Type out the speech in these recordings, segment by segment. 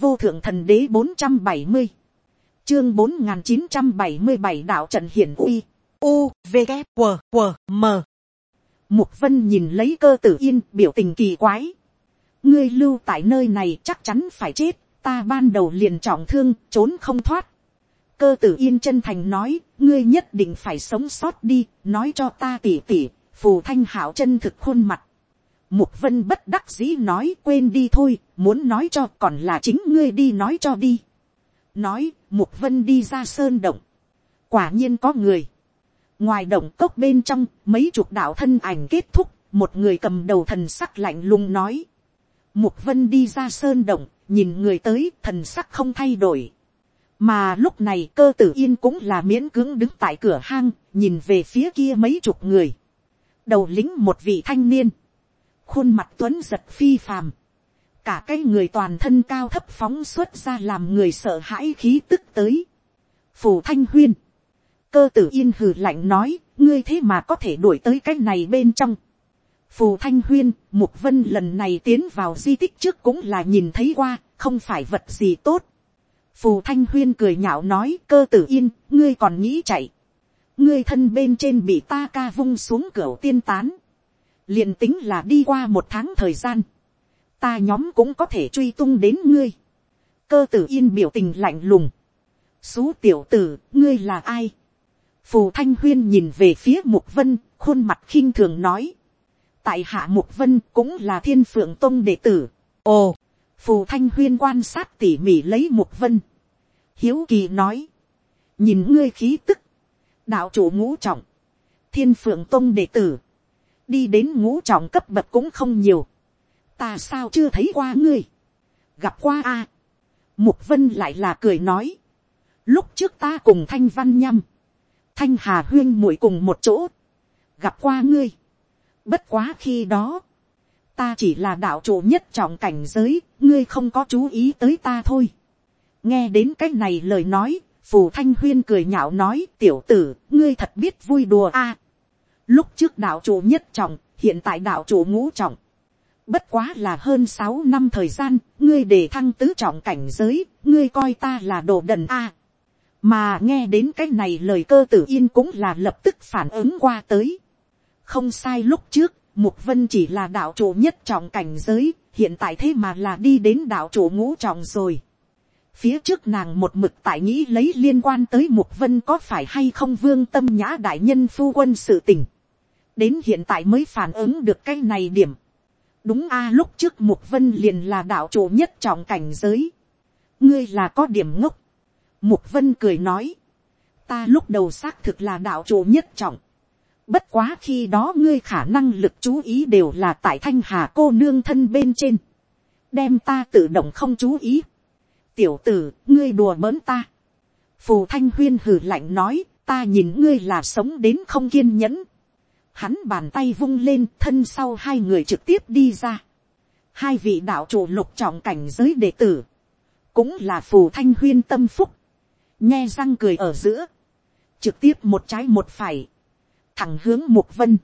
vô thượng thần đế bốn trăm bảy mươi, chương bốn n g h n chín trăm bảy mươi bảy đạo trận hiển uy, u v g q q m. Mục vân nhìn lấy cơ tử yên biểu tình kỳ quái, ngươi lưu tại nơi này chắc chắn phải chết, ta ban đầu liền trọng thương trốn không thoát, cơ tử yên chân thành nói, ngươi nhất định phải sống sót đi, nói cho ta tỉ tỉ, phù thanh hảo chân thực khuôn mặt, Mục vân bất đắc dĩ nói quên đi thôi, muốn nói cho còn là chính ngươi đi nói cho đi. Nói, mục vân đi ra sơn động. Quả nhiên có người. Ngoài động cốc bên trong, mấy chục đạo thân ảnh kết thúc, một người cầm đầu thần sắc lạnh lùng nói. Mục vân đi ra sơn động, nhìn người tới, thần sắc không thay đổi. Mà lúc này cơ tử yên cũng là miễn cưỡng đứng tại cửa hang, nhìn về phía kia mấy chục người. Đầu lính một vị thanh niên khuôn mặt tuấn giật phi phàm, cả cái người toàn thân cao thấp phóng xuất ra làm người sợ hãi khí tức tới. phù thanh huyên, cơ tử yên hừ lạnh nói, ngươi thế mà có thể đuổi tới cái này bên trong. phù thanh huyên, mục vân lần này tiến vào di tích trước cũng là nhìn thấy qua, không phải vật gì tốt. phù thanh huyên cười nhạo nói, cơ tử yên, ngươi còn nghĩ chạy. ngươi thân bên trên bị ta ca vung xuống cửa tiên tán liền tính là đi qua một tháng thời gian, ta nhóm cũng có thể truy tung đến ngươi. cơ tử yên biểu tình lạnh lùng. xú tiểu tử, ngươi là ai. phù thanh huyên nhìn về phía mục vân, khuôn mặt khinh thường nói. tại hạ mục vân cũng là thiên phượng tông đệ tử. ồ, phù thanh huyên quan sát tỉ mỉ lấy mục vân. hiếu kỳ nói. nhìn ngươi khí tức. đạo chủ ngũ trọng. thiên phượng tông đệ tử đi đến ngũ trọng cấp bậc cũng không nhiều. ta sao chưa thấy qua ngươi. gặp qua a. mục vân lại là cười nói. lúc trước ta cùng thanh văn nhâm, thanh hà huyên muội cùng một chỗ, gặp qua ngươi. bất quá khi đó, ta chỉ là đạo chủ nhất trọng cảnh giới, ngươi không có chú ý tới ta thôi. nghe đến cái này lời nói, phù thanh huyên cười nhạo nói tiểu tử, ngươi thật biết vui đùa a. Lúc trước đạo chủ nhất trọng, hiện tại đạo chủ ngũ trọng. Bất quá là hơn sáu năm thời gian, ngươi để thăng tứ trọng cảnh giới, ngươi coi ta là đồ đần a. mà nghe đến cái này lời cơ tử yên cũng là lập tức phản ứng qua tới. Không sai lúc trước, Mục Vân chỉ là đạo chủ nhất trọng cảnh giới, hiện tại thế mà là đi đến đạo chủ ngũ trọng rồi. Phía trước nàng một mực tại nghĩ lấy liên quan tới Mục Vân có phải hay không vương tâm nhã đại nhân phu quân sự tình đến hiện tại mới phản ứng được cái này điểm. đúng a lúc trước mục vân liền là đạo chủ nhất trọng cảnh giới. ngươi là có điểm ngốc. mục vân cười nói. ta lúc đầu xác thực là đạo chủ nhất trọng. bất quá khi đó ngươi khả năng lực chú ý đều là tại thanh hà cô nương thân bên trên. đem ta tự động không chú ý. tiểu tử, ngươi đùa bỡn ta. phù thanh huyên hử lạnh nói, ta nhìn ngươi là sống đến không kiên nhẫn Hắn bàn tay vung lên, thân sau hai người trực tiếp đi ra. Hai vị đạo chủ lục trọng cảnh giới đệ tử. Cũng là phù thanh huyên tâm phúc. Nhe răng cười ở giữa. Trực tiếp một trái một phải. Thẳng hướng Mục Vân.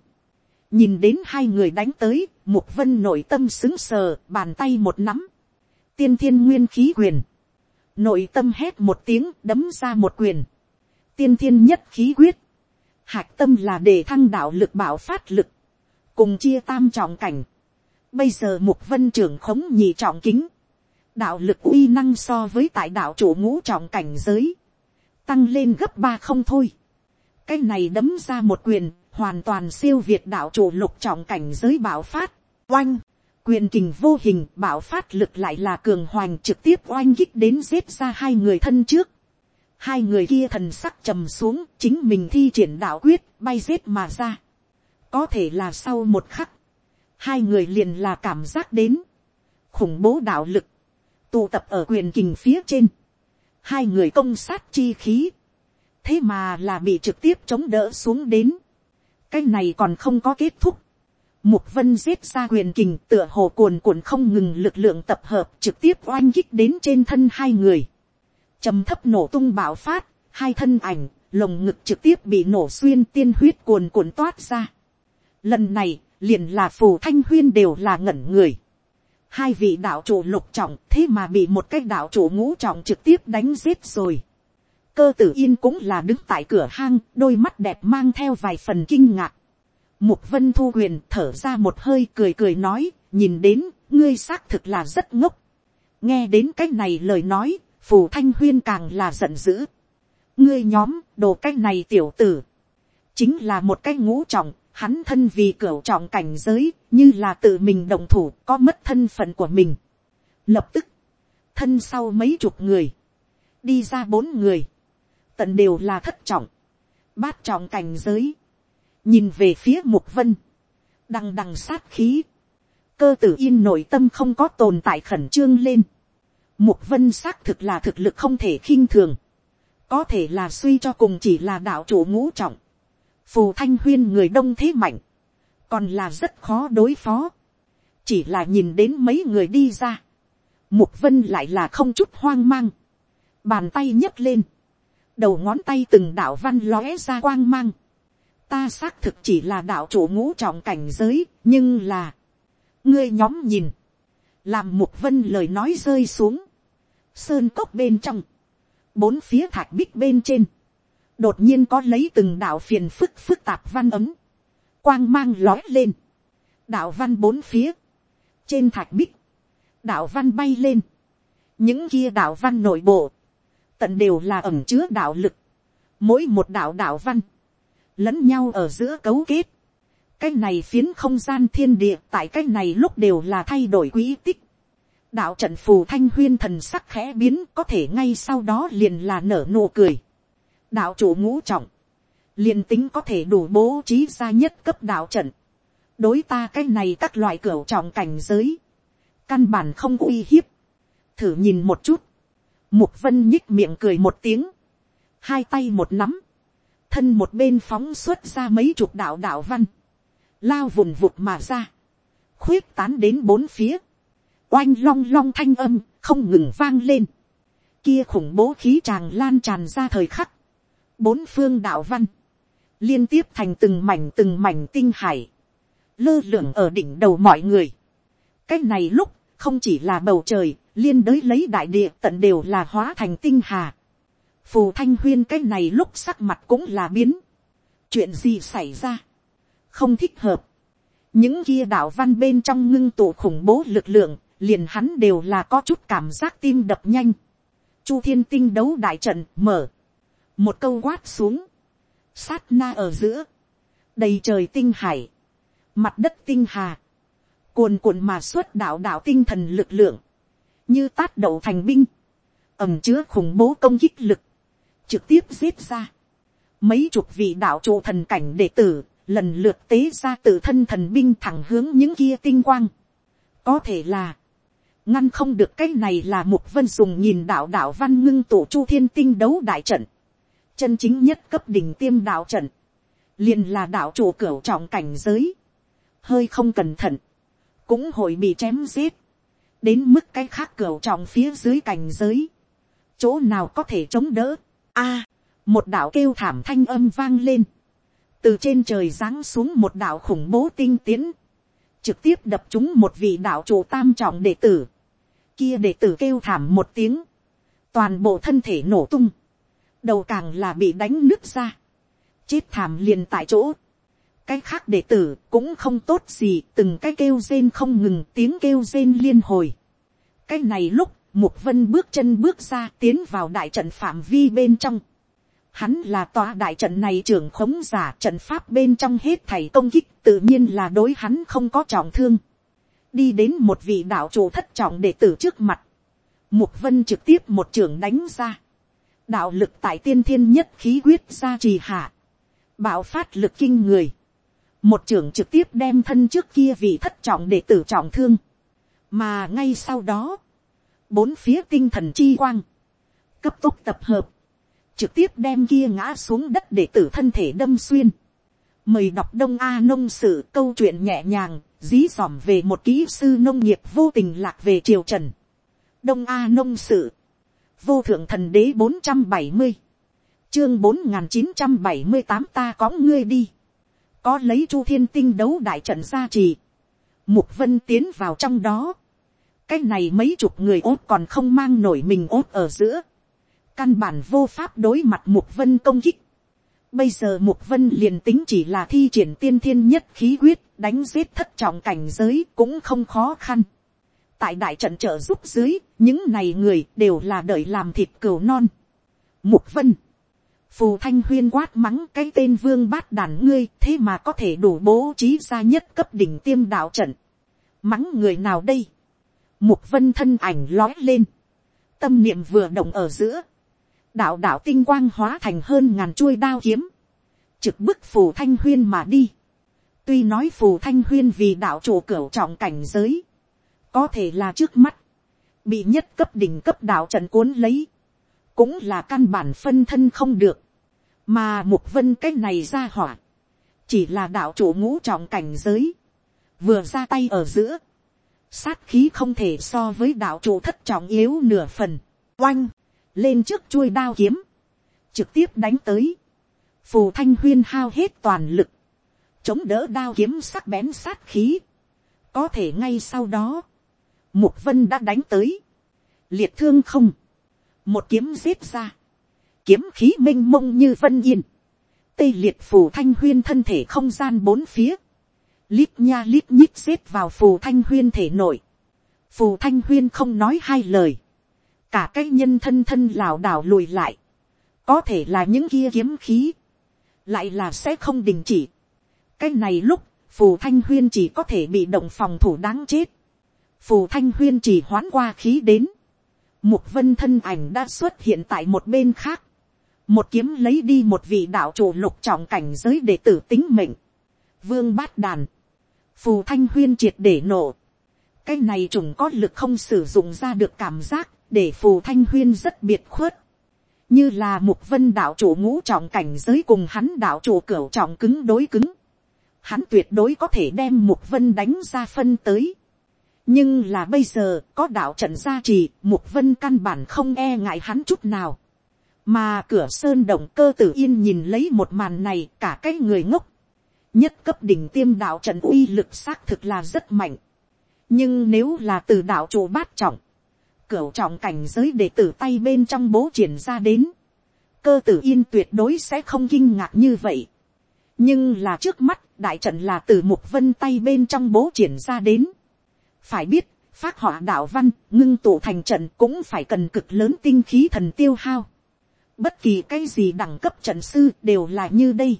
Nhìn đến hai người đánh tới. Mục Vân nội tâm xứng sờ. Bàn tay một nắm. Tiên thiên nguyên khí quyền. Nội tâm hét một tiếng, đấm ra một quyền. Tiên thiên nhất khí quyết hạc tâm là để thăng đạo lực bảo phát lực, cùng chia tam trọng cảnh. Bây giờ mục vân trưởng khống nhị trọng kính, đạo lực uy năng so với tại đạo chủ ngũ trọng cảnh giới, tăng lên gấp ba không thôi. cái này đấm ra một quyền, hoàn toàn siêu việt đạo chủ lục trọng cảnh giới bảo phát, oanh, quyền kình vô hình bảo phát lực lại là cường hoành trực tiếp oanh kích đến giết ra hai người thân trước hai người kia thần sắc trầm xuống, chính mình thi triển đạo quyết, bay giết mà ra. có thể là sau một khắc, hai người liền là cảm giác đến, khủng bố đạo lực, tụ tập ở quyền kình phía trên, hai người công sát chi khí, thế mà là bị trực tiếp chống đỡ xuống đến, cái này còn không có kết thúc, Mục vân giết ra quyền kình tựa hồ cuồn cuộn không ngừng lực lượng tập hợp trực tiếp oanh kích đến trên thân hai người trầm thấp nổ tung bạo phát, hai thân ảnh, lồng ngực trực tiếp bị nổ xuyên tiên huyết cuồn cuộn toát ra. Lần này, liền là phù thanh huyên đều là ngẩn người. hai vị đạo chủ lục trọng thế mà bị một cái đạo chủ ngũ trọng trực tiếp đánh giết rồi. cơ tử yên cũng là đứng tại cửa hang, đôi mắt đẹp mang theo vài phần kinh ngạc. mục vân thu huyền thở ra một hơi cười cười nói, nhìn đến, ngươi xác thực là rất ngốc. nghe đến cái này lời nói, phù thanh huyên càng là giận dữ. ngươi nhóm, đồ cái này tiểu tử, chính là một cái ngũ trọng, hắn thân vì cửa trọng cảnh giới, như là tự mình đồng thủ có mất thân phận của mình. Lập tức, thân sau mấy chục người, đi ra bốn người, tận đều là thất trọng, bát trọng cảnh giới, nhìn về phía mục vân, đằng đằng sát khí, cơ tử yên nội tâm không có tồn tại khẩn trương lên, mục vân xác thực là thực lực không thể khinh thường, có thể là suy cho cùng chỉ là đạo chủ ngũ trọng, phù thanh huyên người đông thế mạnh, còn là rất khó đối phó, chỉ là nhìn đến mấy người đi ra, mục vân lại là không chút hoang mang, bàn tay nhấc lên, đầu ngón tay từng đạo văn lóe ra quang mang, ta xác thực chỉ là đạo chủ ngũ trọng cảnh giới, nhưng là, ngươi nhóm nhìn, làm mục vân lời nói rơi xuống, sơn cốc bên trong, bốn phía thạch bích bên trên, đột nhiên có lấy từng đạo phiền phức phức tạp văn ấm, quang mang lói lên, đạo văn bốn phía, trên thạch bích, đạo văn bay lên, những kia đạo văn nội bộ, tận đều là ẩm chứa đạo lực, mỗi một đạo đạo văn, lẫn nhau ở giữa cấu kết, cái này phiến không gian thiên địa tại cái này lúc đều là thay đổi quỹ tích, đạo trận phù thanh huyên thần sắc khẽ biến có thể ngay sau đó liền là nở nụ cười. Đạo chủ ngũ trọng, liền tính có thể đủ bố trí ra nhất cấp đạo trận, đối ta cái này các loại cửa trọng cảnh giới, căn bản không uy hiếp, thử nhìn một chút, mục vân nhích miệng cười một tiếng, hai tay một nắm, thân một bên phóng xuất ra mấy chục đạo đạo văn, lao vùng vụt mà ra, khuyết tán đến bốn phía, oanh long long thanh âm không ngừng vang lên, kia khủng bố khí tràng lan tràn ra thời khắc, bốn phương đạo văn, liên tiếp thành từng mảnh từng mảnh tinh hải, lơ lửng ở đỉnh đầu mọi người. cách này lúc, không chỉ là bầu trời, liên đới lấy đại địa tận đều là hóa thành tinh hà. phù thanh huyên cách này lúc sắc mặt cũng là biến. chuyện gì xảy ra, không thích hợp. những kia đạo văn bên trong ngưng tụ khủng bố lực lượng, liền hắn đều là có chút cảm giác tim đập nhanh. chu thiên tinh đấu đại trận mở. Một câu quát xuống, sát na ở giữa, đầy trời tinh hải, mặt đất tinh hà, cuồn cuộn mà xuất đạo đạo tinh thần lực lượng, như tát đậu thành binh, ẩm chứa khủng bố công kích lực, trực tiếp giết ra. Mấy chục vị đạo trụ thần cảnh đệ tử, lần lượt tế ra tự thân thần binh thẳng hướng những kia tinh quang. Có thể là, ngăn không được cái này là một vân dùng nhìn đạo đạo văn ngưng tổ chu thiên tinh đấu đại trận. Chân chính nhất cấp đỉnh tiêm đạo trận, liền là đạo chủ cửu trọng cảnh giới, hơi không cẩn thận, cũng hội bị chém giết, đến mức cái khác cửu trọng phía dưới cảnh giới, chỗ nào có thể chống đỡ, a, một đạo kêu thảm thanh âm vang lên, từ trên trời giáng xuống một đạo khủng bố tinh tiến, trực tiếp đập chúng một vị đạo chủ tam trọng đệ tử, kia đệ tử kêu thảm một tiếng, toàn bộ thân thể nổ tung, đầu càng là bị đánh nứt ra, chết thảm liền tại chỗ, cái khác đệ tử cũng không tốt gì từng cái kêu rên không ngừng tiếng kêu rên liên hồi. cái này lúc mục vân bước chân bước ra tiến vào đại trận phạm vi bên trong. hắn là tòa đại trận này trưởng khống giả trận pháp bên trong hết thầy công kích tự nhiên là đối hắn không có trọng thương đi đến một vị đạo chủ thất trọng đệ tử trước mặt. mục vân trực tiếp một trưởng đánh ra. Đạo lực tại tiên thiên nhất khí quyết ra trì hạ, bạo phát lực kinh người, một trưởng trực tiếp đem thân trước kia vị thất trọng đệ tử trọng thương, mà ngay sau đó, bốn phía tinh thần chi quang, cấp tốc tập hợp, trực tiếp đem kia ngã xuống đất để tử thân thể đâm xuyên. Mời đọc đông A nông sử câu chuyện nhẹ nhàng, dí dỏm về một kỹ sư nông nghiệp vô tình lạc về triều trần. Đông A nông sự. Vô thượng thần đế bốn trăm bảy mươi, chương bốn n g h n chín trăm bảy mươi tám ta có ngươi đi, có lấy chu thiên tinh đấu đại trận gia trì, mục vân tiến vào trong đó, cái này mấy chục người ốt còn không mang nổi mình ốt ở giữa, căn bản vô pháp đối mặt mục vân công kích. Bây giờ mục vân liền tính chỉ là thi triển tiên thiên nhất khí quyết, đánh giết thất trọng cảnh giới cũng không khó khăn. Tại đại trận trợ giúp dưới, những này người đều là đợi làm thịt cừu non. Mục vân. Phù thanh huyên quát mắng cái tên vương bát đàn ngươi thế mà có thể đủ bố trí ra nhất cấp đỉnh tiêm đạo trận. Mắng người nào đây? Mục vân thân ảnh lói lên. Tâm niệm vừa động ở giữa. Đạo đạo tinh quang hóa thành hơn ngàn chuôi đao kiếm. Trực bức phù thanh huyên mà đi. Tuy nói phù thanh huyên vì đạo chủ cửu trọng cảnh giới. Có thể là trước mắt. Bị nhất cấp đỉnh cấp đạo trận cuốn lấy. Cũng là căn bản phân thân không được. Mà mục vân cái này ra hỏa. Chỉ là đạo chủ ngũ trọng cảnh giới. Vừa ra tay ở giữa sát khí không thể so với đạo chủ thất trọng yếu nửa phần, oanh, lên trước chuôi đao kiếm, trực tiếp đánh tới, phù thanh huyên hao hết toàn lực, chống đỡ đao kiếm sắc bén sát khí, có thể ngay sau đó, mục vân đã đánh tới, liệt thương không, một kiếm giết ra, kiếm khí m i n h mông như vân yên, tây liệt phù thanh huyên thân thể không gian bốn phía, lít nha lít nhít xếp vào phù thanh huyên thể nội. phù thanh huyên không nói hai lời cả cái nhân thân thân lảo đảo lùi lại. có thể là những kia kiếm khí. lại là sẽ không đình chỉ. cái này lúc, phù thanh huyên chỉ có thể bị động phòng thủ đáng chết. phù thanh huyên chỉ hoán qua khí đến. Mục vân thân ảnh đã xuất hiện tại một bên khác. Một kiếm lấy đi một vị đạo chủ lục trọng cảnh giới để tử tính mệnh. Vương bát đàn phù thanh huyên triệt để nổ. cái này trùng có lực không sử dụng ra được cảm giác, để phù thanh huyên rất biệt khuất. như là mục vân đạo chủ ngũ trọng cảnh giới cùng hắn đạo chủ cửu trọng cứng đối cứng. hắn tuyệt đối có thể đem mục vân đánh ra phân tới. nhưng là bây giờ có đạo trận gia trì, mục vân căn bản không e ngại hắn chút nào. mà cửa sơn động cơ tử yên nhìn lấy một màn này cả cái người ngốc nhất cấp đỉnh tiêm đạo trận uy lực xác thực là rất mạnh. nhưng nếu là từ đạo chủ bát trọng, cửu trọng cảnh giới để tử tay bên trong bố triển ra đến, cơ tử yên tuyệt đối sẽ không kinh ngạc như vậy. nhưng là trước mắt đại trận là từ mục vân tay bên trong bố triển ra đến. phải biết, phát họa đạo văn ngưng tụ thành trận cũng phải cần cực lớn tinh khí thần tiêu hao. bất kỳ cái gì đẳng cấp trận sư đều là như đây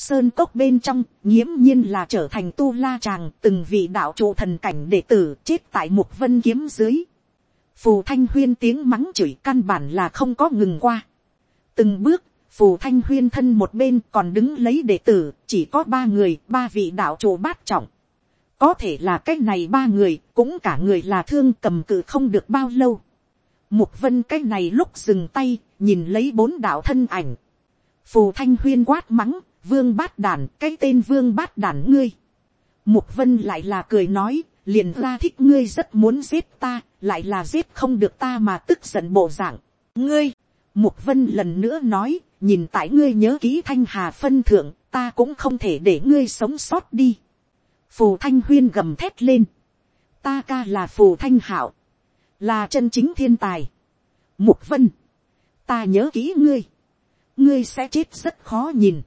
sơn cốc bên trong, nghiễm nhiên là trở thành tu la tràng từng vị đạo trụ thần cảnh đệ tử chết tại một vân kiếm dưới. Phù thanh huyên tiếng mắng chửi căn bản là không có ngừng qua. Từng bước, phù thanh huyên thân một bên còn đứng lấy đệ tử, chỉ có ba người, ba vị đạo chủ bát trọng. Có thể là cái này ba người, cũng cả người là thương cầm cự không được bao lâu. Mục vân cái này lúc dừng tay, nhìn lấy bốn đạo thân ảnh. Phù thanh huyên quát mắng, vương bát đàn, cái tên vương bát đàn ngươi. Mục vân lại là cười nói, liền ra thích ngươi rất muốn giết ta, lại là giết không được ta mà tức giận bộ dạng. ngươi, mục vân lần nữa nói, nhìn tại ngươi nhớ kỹ thanh hà phân thượng, ta cũng không thể để ngươi sống sót đi. phù thanh huyên gầm thét lên. ta ca là phù thanh hảo, là chân chính thiên tài. mục vân, ta nhớ kỹ ngươi, ngươi sẽ chết rất khó nhìn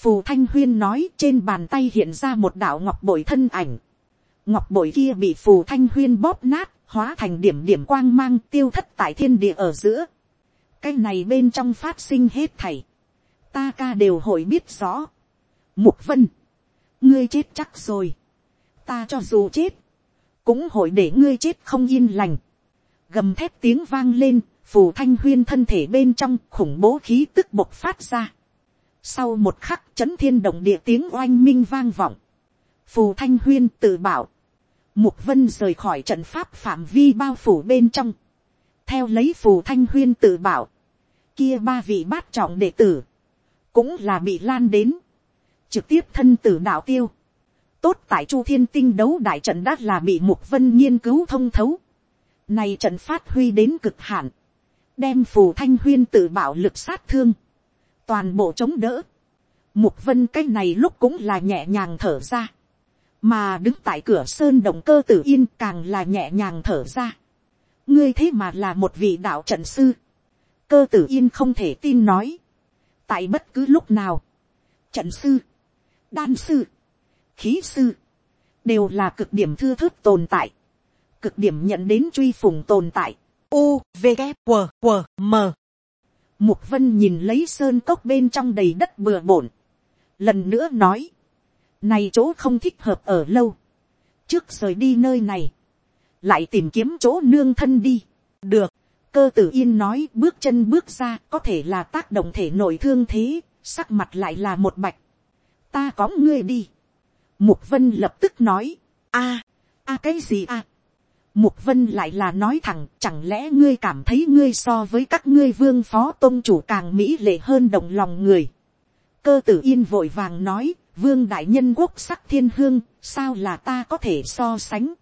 phù thanh huyên nói trên bàn tay hiện ra một đạo ngọc bội thân ảnh ngọc bội kia bị phù thanh huyên bóp nát, hóa thành điểm điểm quang mang tiêu thất tại thiên địa ở giữa. cái này bên trong phát sinh hết thảy. ta ca đều hội biết rõ. mục vân, ngươi chết chắc rồi. ta cho dù chết, cũng hội để ngươi chết không yên lành. gầm thép tiếng vang lên, phù thanh huyên thân thể bên trong khủng bố khí tức bộc phát ra sau một khắc chấn thiên động địa tiếng oanh minh vang vọng. Phù Thanh Huyên tự bảo. Mục Vân rời khỏi trận pháp phạm vi bao phủ bên trong. Theo lấy Phù Thanh Huyên tự bảo. Kia ba vị bát trọng đệ tử. Cũng là bị lan đến. Trực tiếp thân tử đạo tiêu. Tốt tại Chu Thiên Tinh đấu đại trận đã là bị Mục Vân nghiên cứu thông thấu. Này trận phát huy đến cực hạn. Đem Phù Thanh Huyên tự bảo lực sát thương toàn bộ chống đỡ. Mục vân cái này lúc cũng là nhẹ nhàng thở ra mà đứng tại cửa sơn động cơ tử yên càng là nhẹ nhàng thở ra. ngươi thế mà là một vị đạo trận sư. cơ tử yên không thể tin nói. tại bất cứ lúc nào, trận sư, đan sư, khí sư, đều là cực điểm thư thức tồn tại, cực điểm nhận đến truy phùng tồn tại. U, V, K, W, W, M. Mục vân nhìn lấy sơn cốc bên trong đầy đất bừa bổn. Lần nữa nói. Này chỗ không thích hợp ở lâu. Trước rời đi nơi này. Lại tìm kiếm chỗ nương thân đi. Được. Cơ tử yên nói bước chân bước ra có thể là tác động thể nội thương thế. Sắc mặt lại là một bạch. Ta có ngươi đi. Mục vân lập tức nói. a a cái gì a Mục vân lại là nói thẳng, chẳng lẽ ngươi cảm thấy ngươi so với các ngươi vương phó tôn chủ càng mỹ lệ hơn đồng lòng người. Cơ tử yên vội vàng nói, vương đại nhân quốc sắc thiên hương, sao là ta có thể so sánh.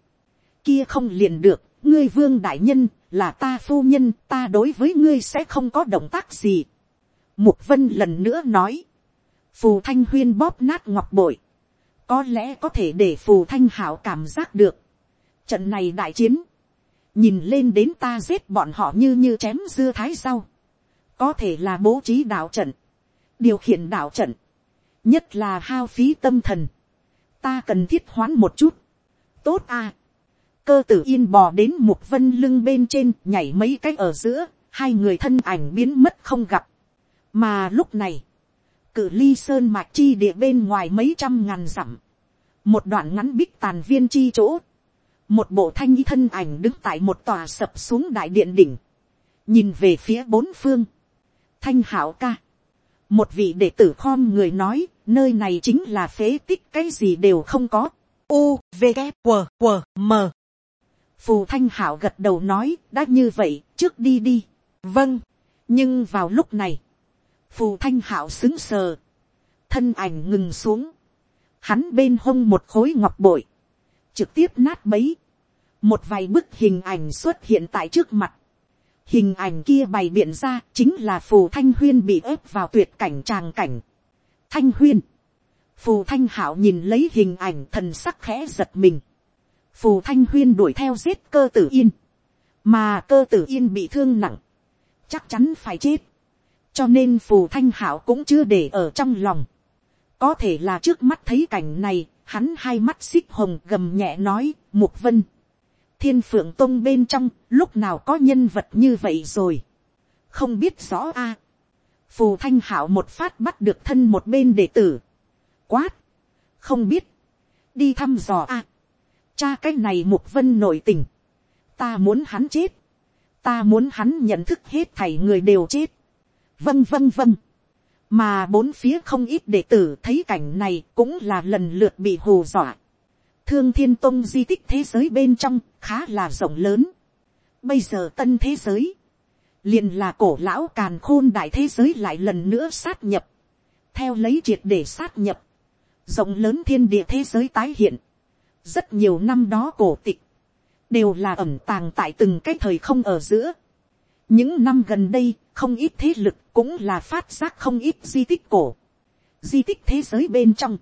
Kia không liền được, ngươi vương đại nhân, là ta phu nhân, ta đối với ngươi sẽ không có động tác gì. Mục vân lần nữa nói, phù thanh huyên bóp nát ngọc bội, có lẽ có thể để phù thanh hảo cảm giác được Trận này đại chiến. Nhìn lên đến ta giết bọn họ như như chém dưa thái rau. Có thể là bố trí đạo trận. Điều khiển đạo trận. Nhất là hao phí tâm thần. Ta cần thiết hoán một chút. Tốt à. Cơ tử yên bò đến một vân lưng bên trên nhảy mấy cái ở giữa. Hai người thân ảnh biến mất không gặp. Mà lúc này. cử ly sơn mạch chi địa bên ngoài mấy trăm ngàn dặm một đoạn ngắn bích tàn viên chi chỗ, một bộ thanh y thân ảnh đứng tại một tòa sập xuống đại điện đỉnh, nhìn về phía bốn phương, thanh hảo ca, một vị đệ tử khom người nói, nơi này chính là phế tích cái gì đều không có, u, v, g, q, q, m. phù thanh hảo gật đầu nói, đã như vậy, trước đi đi, vâng, nhưng vào lúc này, phù thanh hảo xứng sờ, thân ảnh ngừng xuống, hắn bên hông một khối ngọc bội, trực tiếp nát bấy. Một vài bức hình ảnh xuất hiện tại trước mặt. Hình ảnh kia bày biện ra chính là phù thanh huyên bị ép vào tuyệt cảnh tràng cảnh. Thanh huyên. Phù thanh hảo nhìn lấy hình ảnh thần sắc khẽ giật mình. Phù thanh huyên đuổi theo giết cơ tử yên. Mà cơ tử yên bị thương nặng. Chắc chắn phải chết. Cho nên phù thanh hảo cũng chưa để ở trong lòng. Có thể là trước mắt thấy cảnh này, hắn hai mắt xích hồng gầm nhẹ nói, mục vân. thiên phượng tông bên trong, lúc nào có nhân vật như vậy rồi. không biết rõ a phù thanh hảo một phát bắt được thân một bên đệ tử. quát. không biết. đi thăm dò a. cha cái này mục vân nội tình. ta muốn hắn chết. ta muốn hắn nhận thức hết thảy người đều chết. vâng vâng vâng mà bốn phía không ít đệ tử thấy cảnh này cũng là lần lượt bị hù dọa. thương thiên tông di tích thế giới bên trong khá là rộng lớn. bây giờ tân thế giới, liền là cổ lão càn khôn đại thế giới lại lần nữa sát nhập, theo lấy triệt để sát nhập, rộng lớn thiên địa thế giới tái hiện, rất nhiều năm đó cổ tịch, đều là ẩm tàng tại từng cái thời không ở giữa. những năm gần đây, không ít thế lực cũng là phát giác không ít di tích cổ. Di tích thế giới bên trong,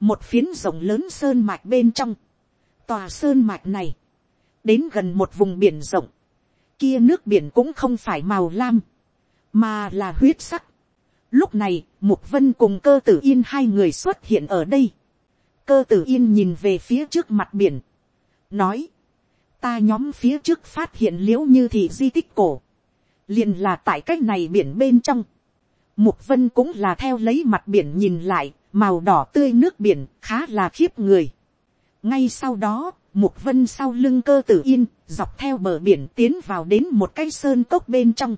một phiến rộng lớn sơn mạch bên trong, tòa sơn mạch này, đến gần một vùng biển rộng, kia nước biển cũng không phải màu lam, mà là huyết sắc. Lúc này, Mục Vân cùng cơ tử yên hai người xuất hiện ở đây. Cơ tử yên nhìn về phía trước mặt biển. Nói, ta nhóm phía trước phát hiện liễu như thị di tích cổ liền là tại cách này biển bên trong. Mục vân cũng là theo lấy mặt biển nhìn lại, màu đỏ tươi nước biển khá là khiếp người. ngay sau đó, mục vân sau lưng cơ tử yên, dọc theo bờ biển tiến vào đến một cái sơn cốc bên trong.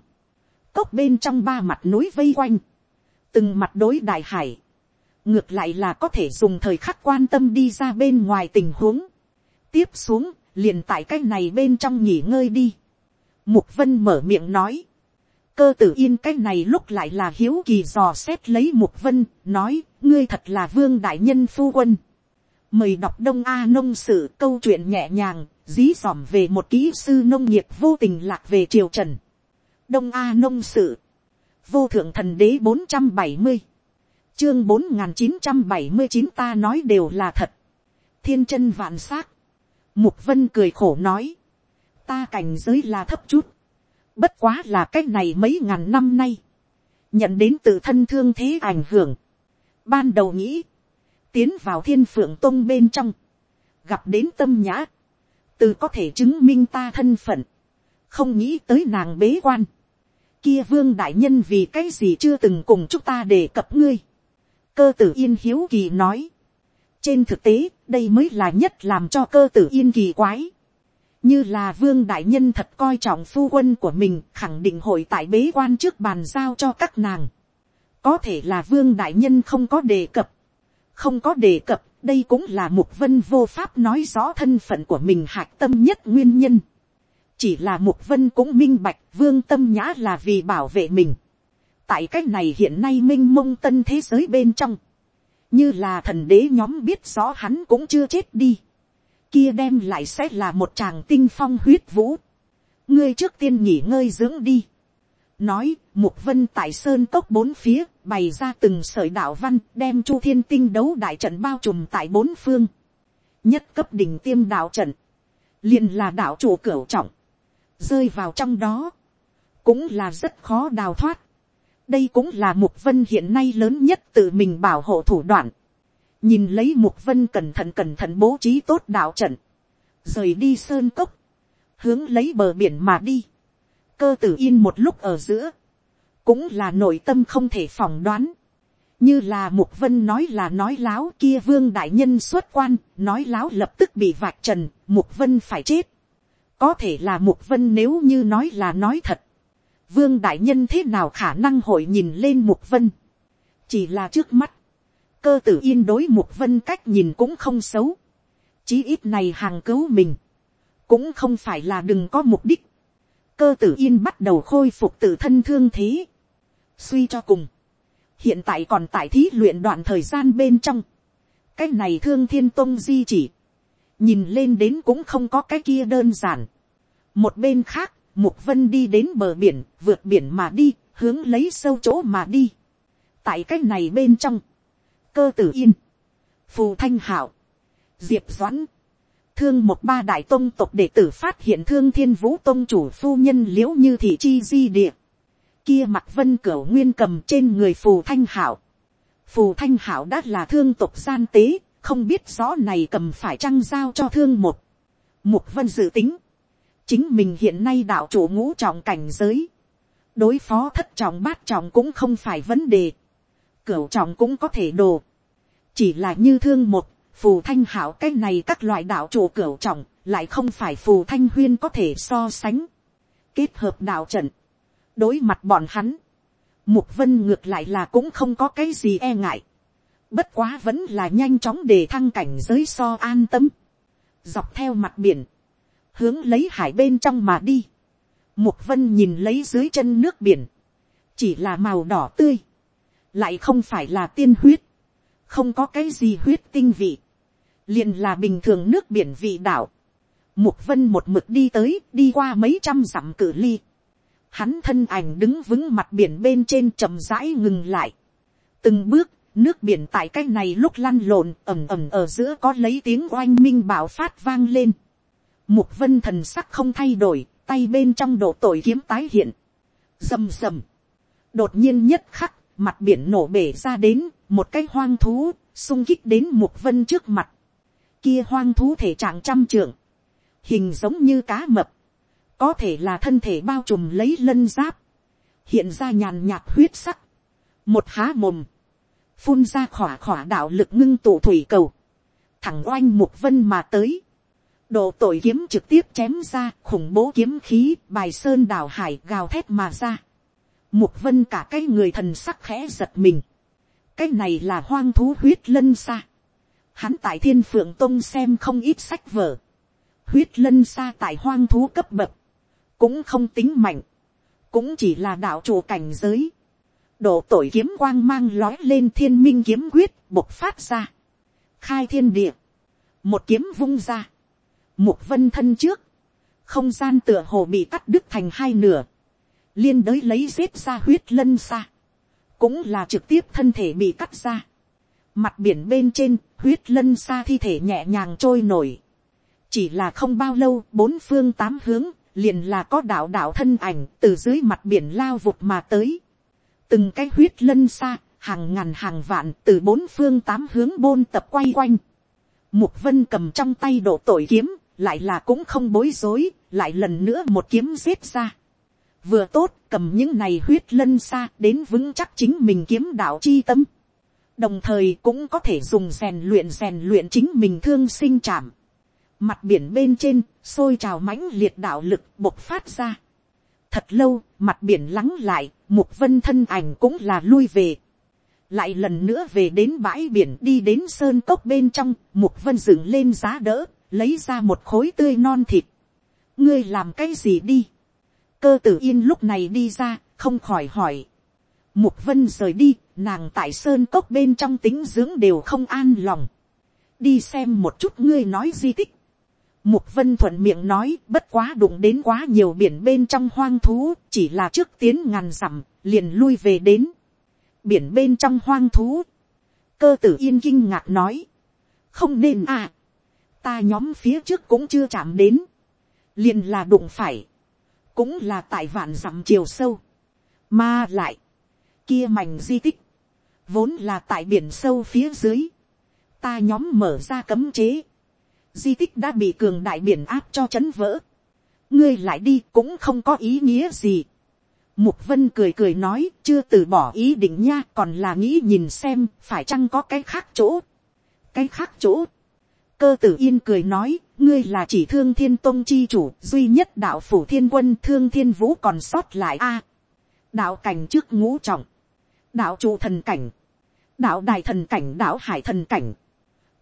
cốc bên trong ba mặt núi vây quanh, từng mặt đối đại hải. ngược lại là có thể dùng thời khắc quan tâm đi ra bên ngoài tình huống. tiếp xuống, liền tại cái này bên trong nghỉ ngơi đi Mục vân mở miệng nói. Cơ tử yên cái này lúc lại là hiếu kỳ dò xét lấy mục vân, nói, ngươi thật là vương đại nhân phu quân. Mời đọc Đông A nông sử câu chuyện nhẹ nhàng, dí dỏm về một kỹ sư nông nghiệp vô tình lạc về triều trần. Đông A nông sử. Vô thượng thần đế 470. Chương 4979 ta nói đều là thật. thiên chân vạn s á c mục vân cười khổ nói, ta cảnh giới là thấp chút, bất quá là c á c h này mấy ngàn năm nay, nhận đến từ thân thương thế ảnh hưởng, ban đầu nghĩ, tiến vào thiên phượng tôn bên trong, gặp đến tâm nhã, từ có thể chứng minh ta thân phận, không nghĩ tới nàng bế quan, kia vương đại nhân vì cái gì chưa từng cùng chúng ta đề cập ngươi, cơ tử yên hiếu kỳ nói, trên thực tế, đây mới là nhất làm cho cơ tử yên kỳ quái. Như là vương đại nhân thật coi trọng phu quân của mình khẳng định hội tại bế quan trước bàn giao cho các nàng. Có thể là vương đại nhân không có đề cập. Không có đề cập, đây cũng là mục vân vô pháp nói rõ thân phận của mình hạc tâm nhất nguyên nhân. Chỉ là mục vân cũng minh bạch vương tâm nhã là vì bảo vệ mình. Tại cách này hiện nay minh mông tân thế giới bên trong như là thần đế nhóm biết rõ hắn cũng chưa chết đi, kia đem lại sẽ là một chàng tinh phong huyết vũ, ngươi trước tiên nghỉ ngơi dưỡng đi, nói mục vân tại sơn cốc bốn phía bày ra từng sợi đạo văn đem chu thiên tinh đấu đại trận bao trùm tại bốn phương. Nhất cấp đỉnh tiêm đạo trận liền là đạo chủ cửu trọng rơi vào trong đó. Cũng là rất khó đào thoát. Đây cũng là mục vân hiện nay lớn nhất tự mình bảo hộ thủ đoạn. nhìn lấy mục vân cẩn thận cẩn thận bố trí tốt đạo trận, rời đi sơn cốc, hướng lấy bờ biển mà đi, cơ tử yên một lúc ở giữa, cũng là nội tâm không thể phỏng đoán, như là mục vân nói là nói láo kia vương đại nhân xuất quan, nói láo lập tức bị vạch trần, mục vân phải chết. có thể là mục vân nếu như nói là nói thật, vương đại nhân thế nào khả năng hội nhìn lên mục vân. chỉ là trước mắt, cơ tử yên đối mục vân cách nhìn cũng không xấu. chí ít này hàng cứu mình, cũng không phải là đừng có mục đích cơ tử yên bắt đầu khôi phục tự thân thương thế. suy cho cùng, hiện tại còn tại thí luyện đoạn thời gian bên trong. cái này thương thiên tông di chỉ, nhìn lên đến cũng không có cái kia đơn giản. một bên khác, Mục vân đi đến bờ biển, vượt biển mà đi, hướng lấy sâu chỗ mà đi. Tại cái này bên trong, cơ tử yên, phù thanh hảo, diệp doãn, thương một ba đại tôn tộc đệ tử phát hiện thương thiên vũ tôn chủ phu nhân liễu như thị chi di địa. Kia mặt vân cửa nguyên cầm trên người phù thanh hảo. Phù thanh hảo đã là thương tộc gian tế, không biết rõ này cầm phải trăng giao cho thương một. Mục vân dự tính chính mình hiện nay đạo chủ ngũ trọng cảnh giới, đối phó thất trọng bát trọng cũng không phải vấn đề, cửu trọng cũng có thể đồ, chỉ là như thương một, phù thanh hảo cái này các loại đạo chủ cửu trọng, lại không phải phù thanh huyên có thể so sánh, kết hợp đạo trận, đối mặt bọn hắn, mục vân ngược lại là cũng không có cái gì e ngại, bất quá vẫn là nhanh chóng để thăng cảnh giới so an tâm, dọc theo mặt biển, hướng lấy hải bên trong mà đi. Mục vân nhìn lấy dưới chân nước biển, chỉ là màu đỏ tươi, lại không phải là tiên huyết, không có cái gì huyết tinh vị, liền là bình thường nước biển vị đảo. Mục vân một mực đi tới, đi qua mấy trăm dặm cử ly. Hắn thân ảnh đứng vững mặt biển bên trên chậm rãi ngừng lại. Từng bước, nước biển tại cái này lúc lăn lộn ẩm ẩm ở giữa có lấy tiếng oanh minh bảo phát vang lên. Mục vân thần sắc không thay đổi, tay bên trong độ tội kiếm tái hiện. Dầm dầm. Đột nhiên nhất khắc, mặt biển nổ bể ra đến, một cái hoang thú, sung kích đến mục vân trước mặt. Kia hoang thú thể trạng trăm trượng. Hình giống như cá mập. Có thể là thân thể bao trùm lấy lân giáp. Hiện ra nhàn nhạt huyết sắc. Một há mồm. Phun ra khỏa khỏa đạo lực ngưng tụ thủy cầu. Thẳng oanh mục vân mà tới, độ tội kiếm trực tiếp chém ra khủng bố kiếm khí, bài sơn đảo hải gào thét mà ra. Mục vân cả cái người thần sắc khẽ giật mình. Cái này là hoang thú huyết lân xa. Hắn tại thiên phượng tông xem không ít sách vở. Huyết lân xa tại hoang thú cấp bậc. Cũng không tính mạnh. Cũng chỉ là đạo chủ cảnh giới. Độ tội kiếm quang mang lói lên thiên minh kiếm quyết bộc phát ra. Khai thiên địa. Một kiếm vung ra Mục vân thân trước. Không gian tựa hồ bị cắt đứt thành hai nửa. Liên đới lấy giết ra huyết lân xa. Cũng là trực tiếp thân thể bị cắt ra. Mặt biển bên trên, huyết lân xa thi thể nhẹ nhàng trôi nổi. Chỉ là không bao lâu, bốn phương tám hướng, liền là có đạo đạo thân ảnh từ dưới mặt biển lao vụt mà tới. Từng cái huyết lân xa, hàng ngàn hàng vạn từ bốn phương tám hướng bôn tập quay quanh. Mục vân cầm trong tay độ tội kiếm, lại là cũng không bối rối, lại lần nữa một kiếm giết ra. Vừa tốt cầm những này huyết lân xa đến vững chắc chính mình kiếm đạo chi tâm. Đồng thời cũng có thể dùng rèn luyện rèn luyện chính mình thương sinh chạm. Mặt biển bên trên, sôi trào mãnh liệt đạo lực bộc phát ra. Thật lâu, mặt biển lắng lại, mục vân thân ảnh cũng là lui về. Lại lần nữa về đến bãi biển đi đến sơn cốc bên trong, mục vân dựng lên giá đỡ, lấy ra một khối tươi non thịt. Ngươi làm cái gì đi? Cơ tử yên lúc này đi ra, không khỏi hỏi. Mục vân rời đi, nàng tại sơn cốc bên trong tính dưỡng đều không an lòng. Đi xem một chút ngươi nói di tích. Mục vân thuận miệng nói bất quá đụng đến quá nhiều biển bên trong hoang thú, chỉ là trước tiến ngàn dặm, liền lui về đến. Biển bên trong hoang thú. Cơ tử yên kinh ngạc nói. Không nên à. Ta nhóm phía trước cũng chưa chạm đến. Liền là đụng phải. Cũng là tại vạn dặm chiều sâu. Mà lại. Kia mảnh di tích. Vốn là tại biển sâu phía dưới. Ta nhóm mở ra cấm chế, di tích đã bị cường đại biển áp cho chấn vỡ. ngươi lại đi cũng không có ý nghĩa gì. Mục vân cười cười nói, chưa từ bỏ ý định nha, còn là nghĩ nhìn xem, phải chăng có cái khác chỗ. cái khác chỗ. cơ tử yên cười nói, ngươi là chỉ thương thiên tôn chi chủ, duy nhất đạo phủ thiên quân thương thiên vũ còn sót lại a. đạo cảnh trước ngũ trọng đạo trụ thần cảnh. đạo đài thần cảnh, đạo hải thần cảnh.